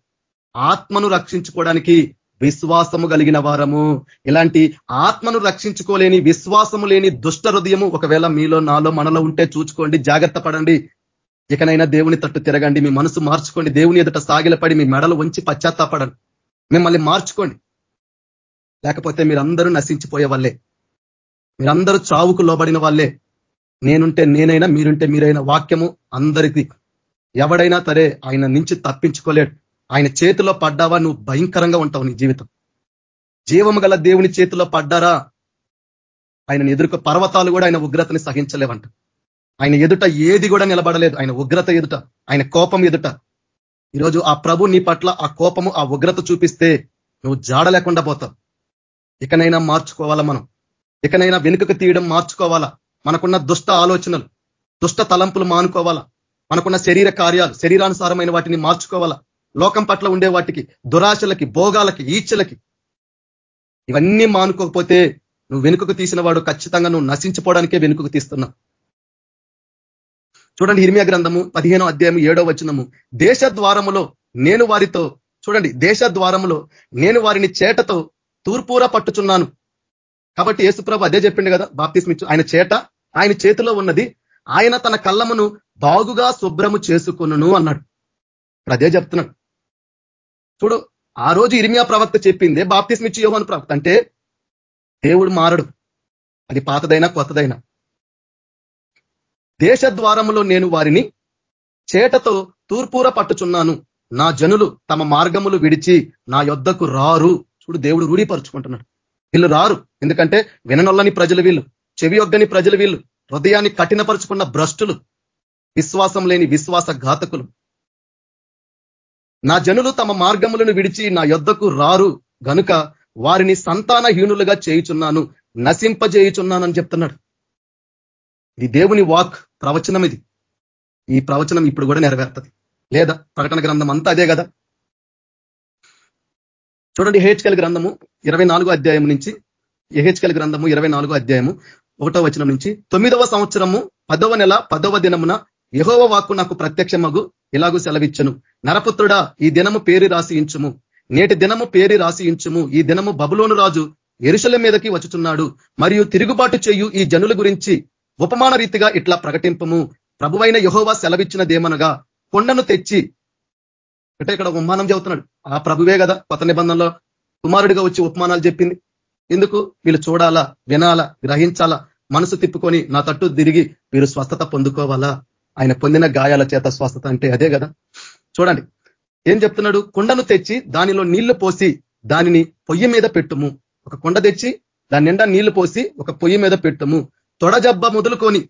ఆత్మను రక్షించుకోవడానికి విశ్వాసము కలిగిన వారము. ఇలాంటి ఆత్మను రక్షించుకోలేని విశ్వాసము లేని దుష్ట హృదయము ఒకవేళ మీలో నాలో మనలో ఉంటే చూచుకోండి జాగ్రత్త పడండి. ఇకనైనా దేవుని తట్టు తిరగండి మీ మనసు మార్చుకోండి దేవుని ఎదుట సాగిలపడి మీ మెడలు ఉంచి పశ్చాత్తాపడండి. మిమ్మల్ని మార్చుకోండి. లేకపోతే మీరందరూ నశించిపోయే వాళ్ళే. మీరందరూ చావుకు లోబడిన వాళ్ళే. నేనుంటే నేనైనా మీరుంటే మీరైనా వాక్యము అందరికీ ఎవడైనా సరే ఆయన నుంచి తప్పించుకోలేడు. ఆయన చేతిలో పడ్డావా? నువ్వు భయంకరంగా ఉంటావు నీ జీవితం. జీవము గల దేవుని చేతిలో పడ్డారా? ఆయన ఎదుర్కొ పర్వతాలు కూడా ఆయన ఉగ్రతని సహించలేవంట. ఆయన ఎదుట ఏది కూడా నిలబడలేదు. ఆయన ఉగ్రత ఎదుట ఆయన కోపం ఎదుట. ఈరోజు ఆ ప్రభు నీ పట్ల ఆ కోపము ఆ ఉగ్రత చూపిస్తే నువ్వు జాడ లేకుండా పోతావు. ఇకనైనా మార్చుకోవాలా మనం? ఇకనైనా వెనుకకు తీయడం మార్చుకోవాలా? మనకున్న దుష్ట ఆలోచనలు దుష్ట తలంపులు మానుకోవాలా? మనకున్న శరీర కార్యాలు శరీరానుసారమైన వాటిని మార్చుకోవాలా? లోకం పట్ల ఉండే వాటికి దురాశలకి భోగాలకి ఈచ్ఛలకి. ఇవన్నీ మానుకోకపోతే నువ్వు వెనుకకు తీసిన వాడు ఖచ్చితంగా నువ్వు నశించిపోవడానికే వెనుకకు తీస్తున్నావు చూడండి హిర్మియా గ్రంథము పదిహేనో అధ్యాయం ఏడో వచనము. దేశ ద్వారములో నేను వారితో చూడండి దేశ ద్వారములో నేను వారిని చేటతో తూర్పూర పట్టుచున్నాను. కాబట్టి యేసుప్రభు అదే చెప్పిండు కదా బాప్తిస్మిచ్చు ఆయన చేట ఆయన చేతిలో ఉన్నది ఆయన తన కళ్ళమును బాగుగా శుభ్రము చేసుకును అన్నాడు. అదే చెప్తున్నాడు. చూడు ఆ రోజు ఇరిమియా ప్రవక్త చెప్పిందే బాప్తిస్మిచ్చి యోహన్ ప్రవక్త. అంటే దేవుడు మారడు. అది పాతదైనా కొత్తదైనా. దేశ ద్వారములో నేను వారిని చేటతో తూర్పూర పట్టుచున్నాను. నా జనులు తమ మార్గములు విడిచి నా యొద్దకు రారు. చూడు దేవుడు రూఢీపరుచుకుంటున్నాడు. వీళ్ళు రారు. ఎందుకంటే విననొల్లని ప్రజలు వీళ్ళు చెవి యొగ్గని ప్రజలు వీళ్ళు హృదయాన్ని కఠినపరుచుకున్న భ్రష్టులు విశ్వాసం లేని విశ్వాస ఘాతకులు. నా జనులు తమ మార్గములను విడిచి నా యొద్దకు రారు. గనుక వారిని సంతానహీనులుగా చేయుచున్నాను నశింపజేయుచున్నానని చెప్తున్నాడు. ఇది దేవుని వాక్ ప్రవచనం ఇది. ఈ ప్రవచనం ఇప్పుడు కూడా నెరవేరుతుంది. లేదా ప్రకటన గ్రంథం అంతా అదే కదా? చూడండి హెచ్కల్ గ్రంథము ఇరవై అధ్యాయం నుంచి ఎహెచ్కల్ గ్రంథము ఇరవై అధ్యాయము ఒకటో వచనం నుంచి తొమ్మిదవ సంవత్సరము పదవ నెల పదవ దినమున యహోవ వాక్కు నాకు ప్రత్యక్షమగు ఇలాగూ సెలవిచ్చను. నరపుత్రుడా ఈ దినము పేరు రాసియించుము నేటి దినము పేరు రాసియించుము ఈ దినము బబులోను రాజు ఎరుశల మీదకి వచ్చుతున్నాడు మరియు తిరుగుబాటు చేయు ఈ జనుల గురించి ఉపమాన రీతిగా ఇట్లా ప్రకటింపము. ప్రభువైన యహోవా సెలవిచ్చినదేమనగా కొండను తెచ్చి అంటే ఇక్కడ ఉపమానం చెబుతున్నాడు. ఆ ప్రభువే కదా కొత్త నిబంధనలో కుమారుడిగా వచ్చి ఉపమానాలు చెప్పింది. ఎందుకు? వీళ్ళు చూడాలా వినాలా గ్రహించాలా? మనసు తిప్పుకొని నా తట్టు తిరిగి వీరు స్వస్థత పొందుకోవాలా? ఆయన పొందిన గాయాల చేత స్వస్థత అంటే అదే కదా. చూడండి. ఏం చెప్తున్నాడు? కుండను తెచ్చి దానిలో నీళ్ళు పోసి దానిని పొయ్యి మీద పెట్టుము. ఒక కొండ తెచ్చి దాని నిండా నీళ్ళు పోసి ఒక పొయ్యి మీద పెట్టుము. తొడజబ్బ మొదలుకొని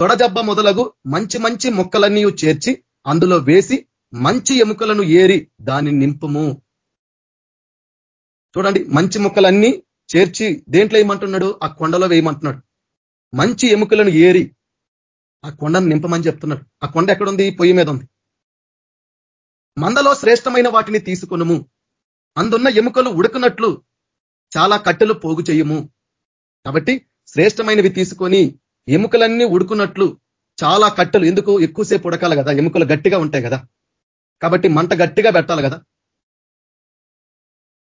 తొడజబ్బ మొదలగు మంచి మంచి మొక్కలన్నీ చేర్చి అందులో వేసి మంచి ఎముకలను ఏరి దాన్ని నింపుము. చూడండి మంచి మొక్కలన్నీ చేర్చి దేంట్లో ఏమంటున్నాడు? ఆ కొండలో వేయమంటున్నాడు. మంచి ఎముకలను ఏరి ఆ కొండను నింపమని చెప్తున్నాడు. ఆ కొండ ఎక్కడుంది? పొయ్యి మీద ఉంది. మందలో శ్రేష్టమైన వాటిని తీసుకునుము. అందున్న ఎముకలు ఉడకనట్లు చాలా కట్టెలు పోగు చేయము. కాబట్టి శ్రేష్టమైనవి తీసుకొని ఎముకలన్నీ ఉడుకున్నట్లు చాలా కట్టెలు ఎందుకు ఎక్కువసేపు ఉడకాలి కదా? ఎముకలు గట్టిగా ఉంటాయి కదా. కాబట్టి మంట గట్టిగా పెట్టాలి కదా.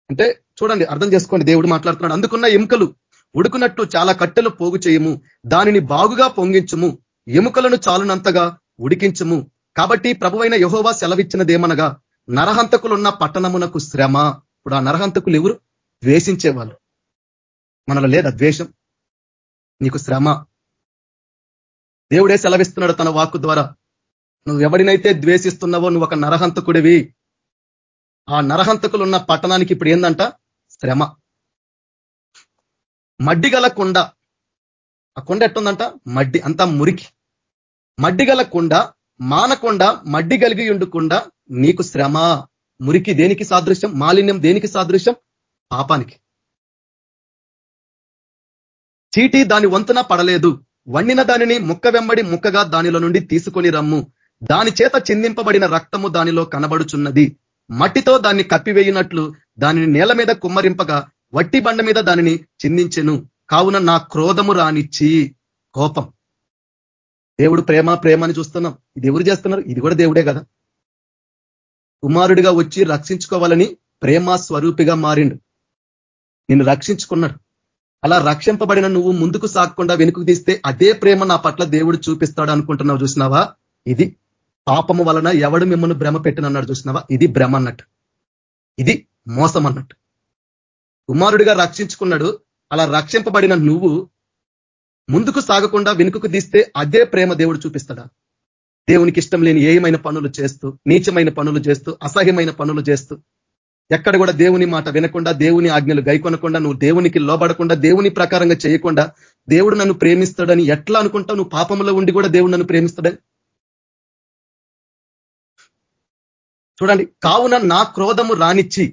అంటే చూడండి అర్థం చేసుకోండి దేవుడు మాట్లాడుతున్నాడు. అందుకున్న ఎముకలు ఉడుకున్నట్టు చాలా కట్టెలు పోగు చేయము. దానిని బాగుగా పొంగించము. ఎముకలను చాలునంతగా ఉడికించము. కాబట్టి ప్రభువైన యహోవా సెలవిచ్చినదేమనగా నరహంతకులున్న పట్టణమునకు శ్రమ. ఇప్పుడు ఆ నరహంతకులు ఎవరు? ద్వేషించేవాళ్ళు. మనలో లేదా ద్వేషం? నీకు శ్రమ. దేవుడే సెలవిస్తున్నాడు తన వాక్కు ద్వారా. నువ్వు ఎవరినైతే ద్వేషిస్తున్నావో నువ్వు ఒక నరహంతకుడివి. ఆ నరహంతకులు ఉన్న పట్టణానికి ఇప్పుడు ఏందంట? శ్రమ. మడ్డిగల కొండ. ఆ కొండ ఎట్టుందంట? మడ్డి అంతా మురికి. మడ్డిగల కొండ మానకొండ మడ్డి కలిగి ఉండకుండా నీకు శ్రమ. మురికి దేనికి సాదృశ్యం? మాలిన్యం దేనికి సాదృశ్యం? పాపానికి. చీటి దాని వంతున పడలేదు. వండిన దానిని ముక్క వెంబడి ముక్కగా దానిలో నుండి తీసుకొని రమ్ము. దాని చేత చిందింపబడిన రక్తము దానిలో కనబడుచున్నది. మట్టితో దాన్ని కప్పివేయినట్లు దానిని నేల మీద కుమ్మరింపగా వట్టి బండ మీద దానిని చిందించెను. కావున నా క్రోధము రానిచ్చి. కోపం. దేవుడు ప్రేమ ప్రేమ అని చూస్తున్నాం. ఇది ఎవరు చేస్తున్నారు? ఇది కూడా దేవుడే కదా. కుమారుడిగా వచ్చి రక్షించుకోవాలని ప్రేమ స్వరూపిగా మారిండు. నిన్ను రక్షించుకున్నాడు. అలా రక్షింపబడిన నువ్వు ముందుకు సాగకుండా వెనుకకు తీస్తే అదే ప్రేమ నా పట్ల దేవుడు చూపిస్తాడు అనుకుంటున్నావు చూసినావా? ఇది పాపము వలన ఎవడు మిమ్మల్ని భ్రమ పెట్టినన్నాడు చూసినావా? ఇది భ్రమ అన్నట్టు. ఇది మోసం అన్నట్టు. కుమారుడిగా రక్షించుకున్నాడు. అలా రక్షింపబడిన నువ్వు ముందుకు సాగకుండా వెనుకకు తీస్తే అదే ప్రేమ దేవుడు చూపిస్తాడా? దేవునికి ఇష్టం లేని ఏమైన పనులు చేస్తూ నీచమైన పనులు చేస్తూ అసహ్యమైన పనులు చేస్తూ ఎక్కడ కూడా దేవుని మాట వినకుండా దేవుని ఆజ్ఞలు గైకొనకుండా నువ్వు దేవునికి లోబడకుండా దేవుని ప్రకారంగా చేయకుండా దేవుడు నన్ను ప్రేమిస్తాడని ఎట్లా అనుకుంటావు? నువ్వు పాపంలో ఉండి కూడా దేవుడు నన్ను ప్రేమిస్తాడని చూడండి కావున నా క్రోధము రానిచ్చి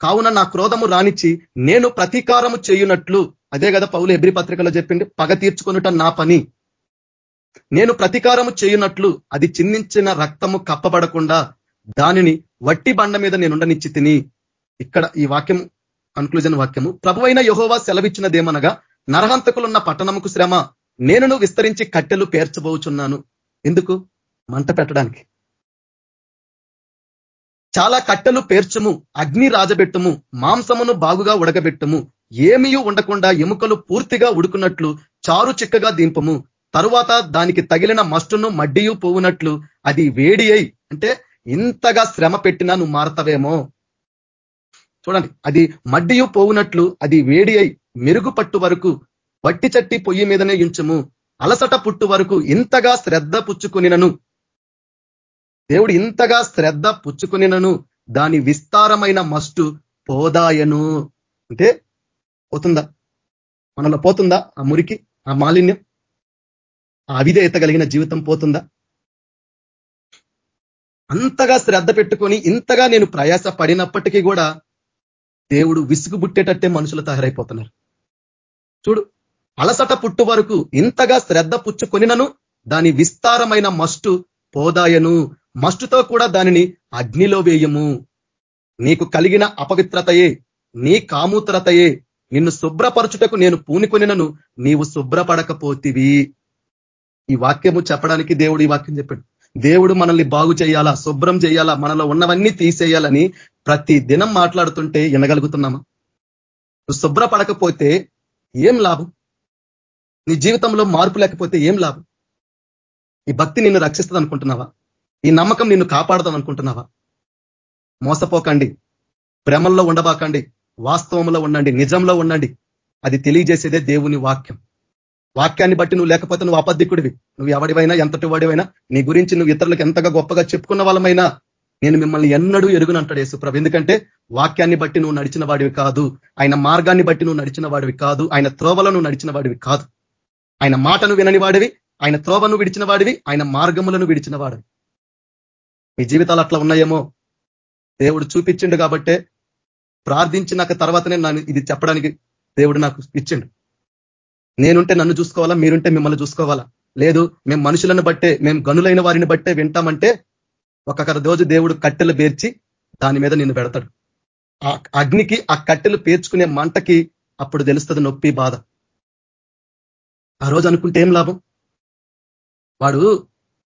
కావున నా క్రోధము రానిచ్చి నేను ప్రతీకారము చేయునట్లు. అదే కదా పౌలు ఎబ్రి పత్రికలో చెప్పింది పగ తీర్చుకొనుట నా పని. నేను ప్రతీకారము చేయునట్లు అది చిందించిన రక్తము కప్పబడకుండా దానిని వట్టి బండ మీద నేను ఉండనిచ్చి తిని. ఇక్కడ ఈ వాక్యం కన్క్లూజన్ వాక్యము ప్రభువైన యహోవా సెలవిచ్చినదేమనగా నరహంతకులున్న పట్టణముకు శ్రమ నేనును విస్తరించి కట్టెలు పేర్చబోచున్నాను. ఎందుకు? మంట పెట్టడానికి. చాలా కట్టెలు పేర్చము అగ్ని రాజబెట్టుము మాంసమును బాగుగా ఉడకబెట్టుము ఏమీ ఉండకుండా ఎముకలు పూర్తిగా ఉడుకున్నట్లు చారు చిక్కగా దింపము. తరువాత దానికి తగిలిన మస్టును మడ్డియు పోవునట్లు అది వేడి అంటే ఇంతగా శ్రమ పెట్టినా నువ్వు మారతవేమో. చూడండి అది మడ్డియు పోవునట్లు అది వేడి అయి మెరుగు పట్టు వరకు వట్టి చట్టి పొయ్యి మీదనే ఉంచము. అలసట పుట్టు వరకు ఇంతగా శ్రద్ధ పుచ్చుకునినను. దేవుడు ఇంతగా శ్రద్ధ పుచ్చుకునినను దాని విస్తారమైన మస్టు పోదాయను. అంటే పోతుందా? మనలో పోతుందా ఆ మురికి ఆ మాలిన్యం? ఆ అవిధేయత కలిగిన జీవితం పోతుందా? అంతగా శ్రద్ధ పెట్టుకొని ఇంతగా నేను ప్రయాస పడినప్పటికీ కూడా దేవుడు విసుగు పుట్టేటట్టే మనుషులు తయారైపోతున్నారు. చూడు అలసట పుట్టు వరకు ఇంతగా శ్రద్ధ పుచ్చుకొనినను దాని విస్తారమైన మస్టు పోదాయను. మస్టుతో కూడా దానిని అగ్నిలో వేయము. నీకు కలిగిన అపవిత్రతయే నీ కామూత్రతయే నిన్ను శుభ్రపరచుటకు నేను పూనుకొనినను నీవు శుభ్రపడకపోతివి. ఈ వాక్యము చెప్పడానికి దేవుడు ఈ వాక్యం చెప్పాడు. దేవుడు మనల్ని బాగు చేయాలా శుభ్రం చేయాలా మనలో ఉన్నవన్నీ తీసేయాలని ప్రతి దినం మాట్లాడుతుంటే వినగలుగుతున్నామా? నువ్వు శుభ్రపడకపోతే ఏం లాభం? నీ జీవితంలో మార్పు లేకపోతే ఏం లాభం? ఈ భక్తి నిన్ను రక్షిస్తుంది అనుకుంటున్నావా ఈ నమ్మకం నిన్ను కాపాడదాం అనుకుంటున్నావా మోసపోకండి. భ్రమల్లో ఉండబాకండి. వాస్తవంలో ఉండండి. నిజంలో ఉండండి. అది తెలియజేసేదే దేవుని వాక్యం. వాక్యాన్ని బట్టి నువ్వు లేకపోతే నువ్వు అబద్ధికుడివి. నువ్వు ఎవడివైనా ఎంతటి వాడివైనా నీ గురించి నువ్వు ఇతరులకు ఎంతగా గొప్పగా చెప్పుకున్న వాళ్ళమైనా నేను మిమ్మల్ని ఎన్నడూ ఎరుగునంటాడు యేసుప్రభు. ఎందుకంటే వాక్యాన్ని బట్టి నువ్వు నడిచిన వాడివి కాదు. ఆయన మార్గాన్ని బట్టి నువ్వు నడిచిన వాడివి కాదు. ఆయన త్రోవలను నడిచిన వాడివి కాదు. ఆయన మాటను వినని వాడివి. ఆయన త్రోవను విడిచిన వాడివి. ఆయన మార్గములను విడిచిన వాడివి. మీ జీవితాలు అట్లా ఉన్నాయేమో? దేవుడు చూపించిండు కాబట్టే ప్రార్థించినాక తర్వాతనే నన్ను ఇది చెప్పడానికి దేవుడు నాకు ఇచ్చిండు. నేనుంటే నన్ను చూసుకోవాలా? మీరుంటే మిమ్మల్ని చూసుకోవాలా? లేదు మేము మనుషులను బట్టే మేము గనులైన వారిని బట్టే వింటామంటే ఒక్కొక్క రోజు దేవుడు కట్టెలు పేర్చి దాని మీద నిన్ను పెడతాడు. ఆ అగ్నికి ఆ కట్టెలు పేర్చుకునే మంటకి అప్పుడు తెలుస్తుంది నొప్పి బాధ. ఆ రోజు అనుకుంటే ఏం లాభం? వాడు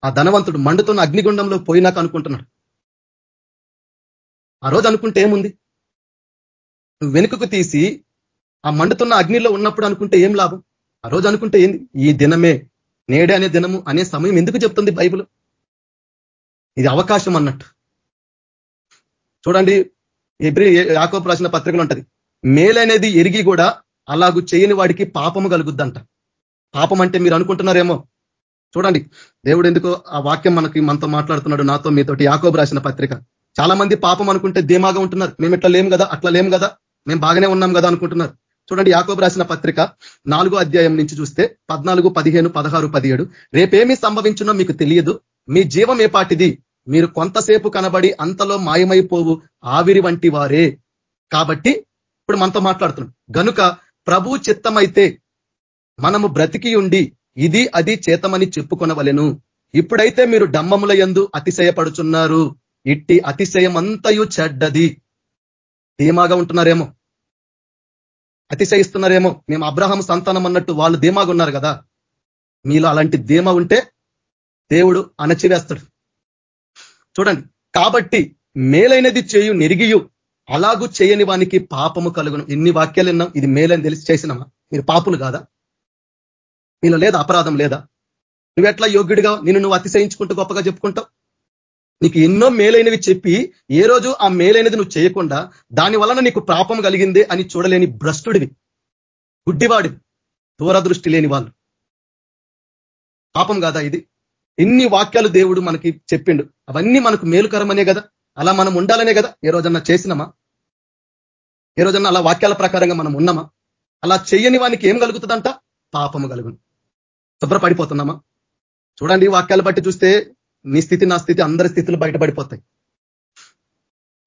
ఆ ధనవంతుడు మండుతున్న అగ్నిగుండంలో పోయినాక అనుకుంటున్నాడు. ఆ రోజు అనుకుంటే ఏముంది? నువ్వు వెనుకకు తీసి ఆ మండుతున్న అగ్నిలో ఉన్నప్పుడు అనుకుంటే ఏం లాభం? ఆ రోజు అనుకుంటే ఏంది? ఈ దినమే నేడే అనే దినము అనే సమయం ఎందుకు చెప్తుంది బైబుల్? ఇది అవకాశం అన్నట్టు. చూడండి ఎబ్రి యాకోబు రాసిన పత్రికలు ఉంటది. మేలనేది ఎరిగి కూడా అలాగూ చేయని వాడికి పాపము కలుగుద్దంట. పాపం అంటే మీరు అనుకుంటున్నారేమో? చూడండి దేవుడు ఎందుకో ఆ వాక్యం మనకి మనతో మాట్లాడుతున్నాడు నాతో మీతోటి. యాకోబు రాసిన పత్రిక. చాలా మంది పాపం అనుకుంటే ధీమాగా ఉంటున్నారు. మేము ఇట్లా లేము కదా అట్లా లేము కదా మేము బాగానే ఉన్నాం కదా అనుకుంటున్నారు. చూడండి యాకోబు రాసిన పత్రిక నాలుగో అధ్యాయం నుంచి చూస్తే పద్నాలుగు పదిహేను పదహారు పదిహేడు. రేపేమి సంభవించునో మీకు తెలియదు. మీ జీవం ఏపాటిది మీరు కొంతసేపు కనబడి అంతలో మాయమైపోవు. ఆవిరి వంటి వారే. కాబట్టి ఇప్పుడు మనతో మాట్లాడుతున్నాం. గనుక ప్రభు చిత్తమైతే మనము బ్రతికి ఉండి ఇది అది చేతమని చెప్పుకొనవలెను. ఇప్పుడైతే మీరు డమ్మముల ఎందు అతిశయపడుచున్నారు. ఇట్టి అతిశయం అంతయు చెడ్డది. ధీమాగా ఉంటున్నారేమో. అతిశయిస్తున్నారేమో. మేము అబ్రహం సంతానం అన్నట్టు వాళ్ళు ధీమాగా ఉన్నారు కదా. మీలో అలాంటి ధీమ ఉంటే దేవుడు అణచివేస్తాడు. చూడండి. కాబట్టి మేలైనది చేయు నెరిగియు అలాగూ చేయని వానికి పాపము కలుగును. ఎన్ని వాక్యాలు విన్నాం. ఇది మేలని తెలిసి చేసినామా? మీరు పాపులు కాదా? మీలో లేదా అపరాధం లేదా? నువ్వెట్లా యోగ్యుడిగా నిన్ను నువ్వు అతిశయించుకుంటూ గొప్పగా చెప్పుకుంటావు? నీకు ఎన్నో మేలైనవి చెప్పి ఏ రోజు ఆ మేలైనది నువ్వు చేయకుండా దాని వలన నీకు పాపం కలిగింది అని చూడలేని భ్రష్టుడివి. గుడ్డివాడివి. దూరదృష్టి లేని వాళ్ళు. పాపం కాదా ఇది? ఎన్ని వాక్యాలు దేవుడు మనకి చెప్పిండు. అవన్నీ మనకు మేలుకరమనే కదా? అలా మనం ఉండాలనే కదా? ఏ రోజన్నా చేసినామా? ఏ రోజన్నా అలా వాక్యాల ప్రకారంగా మనం ఉన్నామా? అలా చేయని వానికి ఏం కలుగుతుందంట? పాపము కలుగును. శుభ్రపడిపోతున్నామా? చూడండి వాక్యాలు బట్టి చూస్తే నీ స్థితి నా స్థితి అందరి స్థితులు బయటపడిపోతాయి.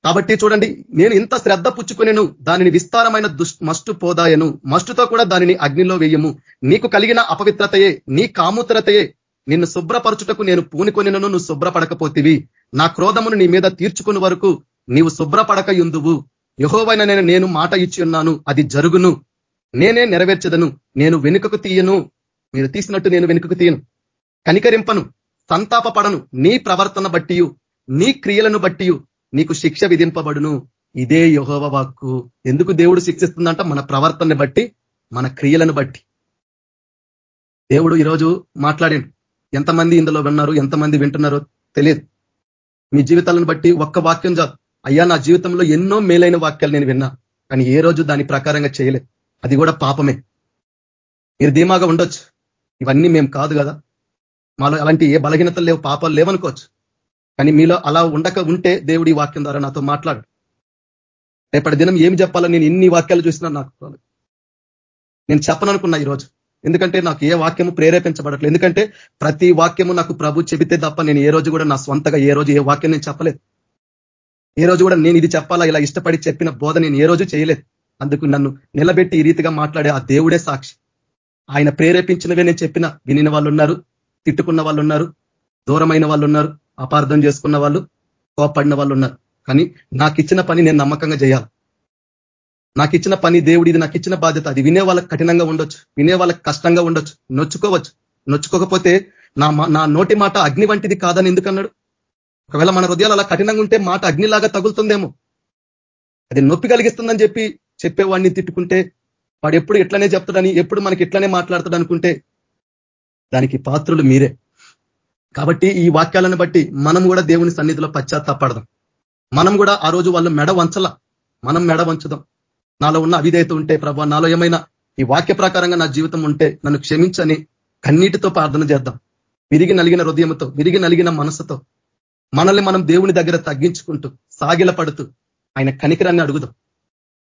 కాబట్టి చూడండి నేను ఇంత శ్రద్ధ పుచ్చుకునేను దానిని విస్తారమైన మస్టు పోదాయను మస్టుతో కూడా దానిని అగ్నిలో వేయము. నీకు కలిగిన అపవిత్రతయే నీ కాముత్రతయే నిన్ను శుభ్రపరచుటకు నేను పూనుకొనినను నువ్వు శుభ్రపడకపోతివి. నా క్రోధమును నీ మీద తీర్చుకుని వరకు నీవు శుభ్రపడక యుందువు యహోవైన నేను నేను మాట ఇచ్చి ఉన్నాను అది జరుగును. నేనే నెరవేర్చదను నేను వెనుకకు తీయను. మీరు తీసినట్టు నేను వెనుకకు తీయను. కనికరింపను సంతాపపడను నీ ప్రవర్తన బట్టి నీ క్రియలను బట్టి నీకు శిక్ష విధింపబడును. ఇదే యహోవ వాక్కు. ఎందుకు దేవుడు శిక్షిస్తుందంట? మన ప్రవర్తనని బట్టి మన క్రియలను బట్టి. దేవుడు ఈరోజు మాట్లాడండి. ఎంతమంది ఇందులో విన్నారు ఎంతమంది వింటున్నారో తెలియదు. మీ జీవితాలను బట్టి ఒక్క వాక్యం చాలు. అయ్యా నా జీవితంలో ఎన్నో మేలైన వాక్యాలు నేను విన్నా కానీ ఏ రోజు దాని ప్రకారంగా చేయలేదు. అది కూడా పాపమే. మీరు ధీమాగా ఉండొచ్చు. ఇవన్నీ మేము కాదు కదా. మాలో అలాంటి ఏ బలహీనతలు లేవు పాపాలు లేవనుకోవచ్చు కానీ మీలో అలా ఉండక ఉంటే దేవుడి వాక్యం ద్వారా నాతో మాట్లాడు. రేపటి దినం ఏమి చెప్పాలో నేను ఇన్ని వాక్యాలు చూసినా నాకు నేను చెప్పననుకున్నా ఈరోజు. ఎందుకంటే నాకు ఏ వాక్యము ప్రేరేపించబడట్లేదు. ఎందుకంటే ప్రతి వాక్యము నాకు ప్రభు చెబితే తప్ప నేను ఏ రోజు కూడా నా స్వంతగా ఏ రోజు ఏ వాక్యం నేను చెప్పలేదు. ఏ రోజు కూడా నేను ఇది చెప్పాలా ఇలా ఇష్టపడి చెప్పిన బోధ నేను ఏ రోజు చేయలేదు. అందుకు నన్ను నిలబెట్టి ఈ రీతిగా మాట్లాడే ఆ దేవుడే సాక్షి. ఆయన ప్రేరేపించినవే నేను చెప్పిన వినిన వాళ్ళు ఉన్నారు తిట్టుకున్న వాళ్ళు ఉన్నారు దూరమైన వాళ్ళు ఉన్నారు అపార్థం చేసుకున్న వాళ్ళు కోపడిన వాళ్ళు ఉన్నారు కానీ నాకు ఇచ్చిన పని నేను నమ్మకంగా చేయాలి. నాకు ఇచ్చిన పని దేవుడు ఇది నాకు ఇచ్చిన బాధ్యత అది. వినే వాళ్ళకి కఠినంగా ఉండొచ్చు వినే వాళ్ళకి కష్టంగా ఉండొచ్చు నొచ్చుకోవచ్చు. నొచ్చుకోకపోతే నా నా నోటి మాట అగ్ని వంటిది కాదని ఎందుకన్నాడు? ఒకవేళ మన హృదయాలు అలా కఠినంగా ఉంటే మాట అగ్నిలాగా తగులుతుందేమో. అది నొప్పి కలిగిస్తుందని చెప్పి చెప్పేవాడిని తిట్టుకుంటే వాడు ఎప్పుడు ఇట్లనే చెప్తాడని ఎప్పుడు మనకి ఇట్లనే మాట్లాడతాడు అనుకుంటే దానికి పాత్రులు మీరే. కాబట్టి ఈ వాక్యాలను బట్టి మనం కూడా దేవుని సన్నిధిలో పశ్చాత్తాపడదాం. మనం కూడా ఆ రోజు వాళ్ళు మెడ వంచల మనం మెడ వంచుదాం. నాలో ఉన్న అవిధేయత ఉంటే ప్రభా నాలో ఏమైనా ఈ వాక్య ప్రకారంగా నా జీవితం ఉంటే నన్ను క్షమించని కన్నీటితో ప్రార్థన చేద్దాం. విరిగి నలిగిన హృదయంతో విరిగి నలిగిన మనసుతో మనల్ని మనం దేవుని దగ్గర తగ్గించుకుంటూ సాగిల పడుతూ ఆయన కనికరాన్ని అడుగుదాం.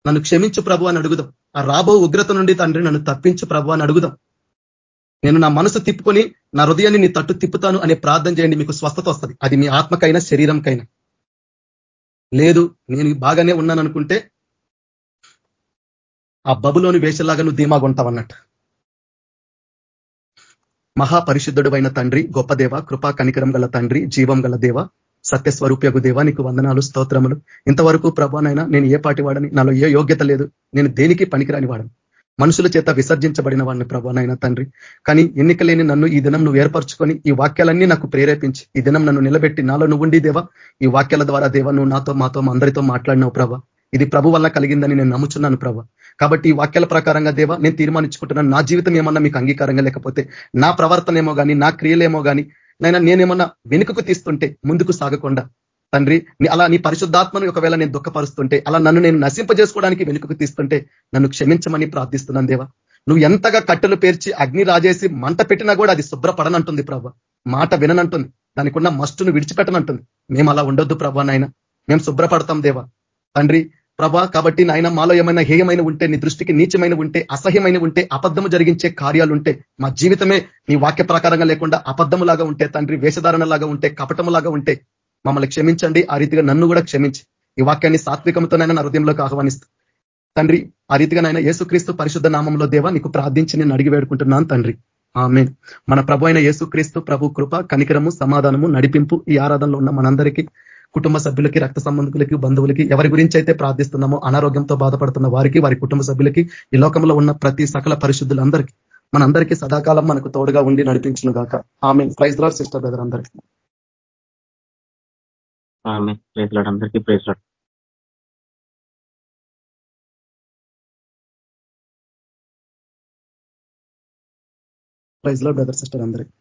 నన్ను క్షమించు ప్రభు అని అడుగుదాం. ఆ రాబో ఉగ్రత నుండి తండ్రి నన్ను తప్పించు ప్రభు అని అడుగుదాం. నేను నా మనసు తిప్పుకొని నా హృదయాన్ని నీ తట్టు తిప్పుతాను అనే ప్రార్థన చేయండి మీకు స్వస్థత వస్తుంది. అది మీ ఆత్మకైనా శరీరంకైనా. లేదు నేను బాగానే ఉన్నాను అనుకుంటే ఆ బబులోని వేషలాగా నువ్వు ధీమాగా ఉంటావన్నట్టు మహాపరిశుద్ధుడు అయిన తండ్రి గొప్ప దేవ కృపా కనికరం గల తండ్రి జీవం గల దేవ సత్యస్వరూపకు దేవ నీకు వందనాలు స్తోత్రములు. ఇంతవరకు ప్రభానైనా నేను ఏ పాటి వాడని నాలో ఏ యోగ్యత లేదు. నేను దేనికి పనికిరాని వాడను? మనుషుల చేత విసర్జించబడిన వాడిని ప్రభానైనా తండ్రి. కానీ ఎన్నిక లేని నన్ను ఈ దినం నువ్వు ఏర్పరచుకొని ఈ వాక్యాలన్నీ నాకు ప్రేరేపించి ఈ దినం నన్ను నిలబెట్టి నాలో నువ్వు ఉండి దేవా ఈ వాక్యాల ద్వారా దేవ నువ్వు నాతో మాతో అందరితో మాట్లాడినావు ప్రభా. ఇది ప్రభు వల్ల కలిగిందని నేను నమ్ముచున్నాను ప్రభ. కాబట్టి ఈ వాక్యాల ప్రకారంగా దేవా నేను తీర్మానించుకుంటున్నాను. నా జీవితం ఏమన్నా మీకు అంగీకారంగా లేకపోతే నా ప్రవర్తన ఏమో కానీ నా క్రియలేమో కానీ నైనా నేనేమన్నా వెనుకకు తీస్తుంటే ముందుకు సాగకుండా తండ్రి అలా నీ పరిశుద్ధాత్మను ఒకవేళ నేను దుఃఖపరుస్తుంటే అలా నన్ను నేను నశింపజేసుకోవడానికి వెనుకకు తీస్తుంటే నన్ను క్షమించమని ప్రార్థిస్తున్నాను దేవా. నువ్వు ఎంతగా కట్టెలు పేర్చి అగ్ని రాజేసి మంట పెట్టినా కూడా అది శుభ్రపడనంటుంది ప్రభ. మాట విననంటుంది. దానికి ఉన్న మస్టును విడిచిపెట్టనంటుంది. మేము అలా ఉండొద్దు ప్రభా నాయన మేము శుభ్రపడతాం దేవా. తండ్రి ప్రభా కాబట్టి నాయన మాలో ఏమైనా హేయమైన ఉంటే నీ దృష్టికి నీచమైన ఉంటే అసహ్యమైన ఉంటే అబద్ధము జరిగించే కార్యాలు ఉంటే మా జీవితమే నీ వాక్య ప్రకారంగా లేకుండా అబద్ధములాగా ఉంటే తండ్రి వేషధారణలాగా ఉంటే కపటములాగా ఉంటే మమ్మల్ని క్షమించండి. ఆ రీతిగా నన్ను కూడా క్షమించి ఈ వాక్యాన్ని సాత్వికముతోనైనా నా హృదయంలోకి ఆహ్వానిస్తూ. తండ్రి ఆ రీతిగా నాయన యేసుక్రీస్తు పరిశుద్ధ నామంలో దేవా నీకు ప్రార్థించి నేను అడిగి వేడుకుంటున్నాను తండ్రి. ఆమె మన ప్రభు అయిన యేసుక్రీస్తు ప్రభు కృప కనికరము సమాధానము నడిపింపు ఈ ఆరాధనలో ఉన్న మనందరికీ కుటుంబ సభ్యులకి రక్త సంబంధికులకి బంధువులకి ఎవరి గురించి అయితే ప్రార్థిస్తున్నామో అనారోగ్యంతో బాధపడుతున్న వారికి వారి కుటుంబ సభ్యులకి ఈ లోకంలో ఉన్న ప్రతి సకల పరిశుద్ధులందరికీ మనందరికీ సదాకాలం మనకు తోడుగా ఉండి నడిపించిన గాక. ఆమె ప్రైజ్ లాడ్ సిస్టర్ బ్రదర్ అందరికీ. అందరికీ ప్రైజ్ లాడ్ ప్రైజ్లో బ్రదర్ సిస్టర్ అందరికీ.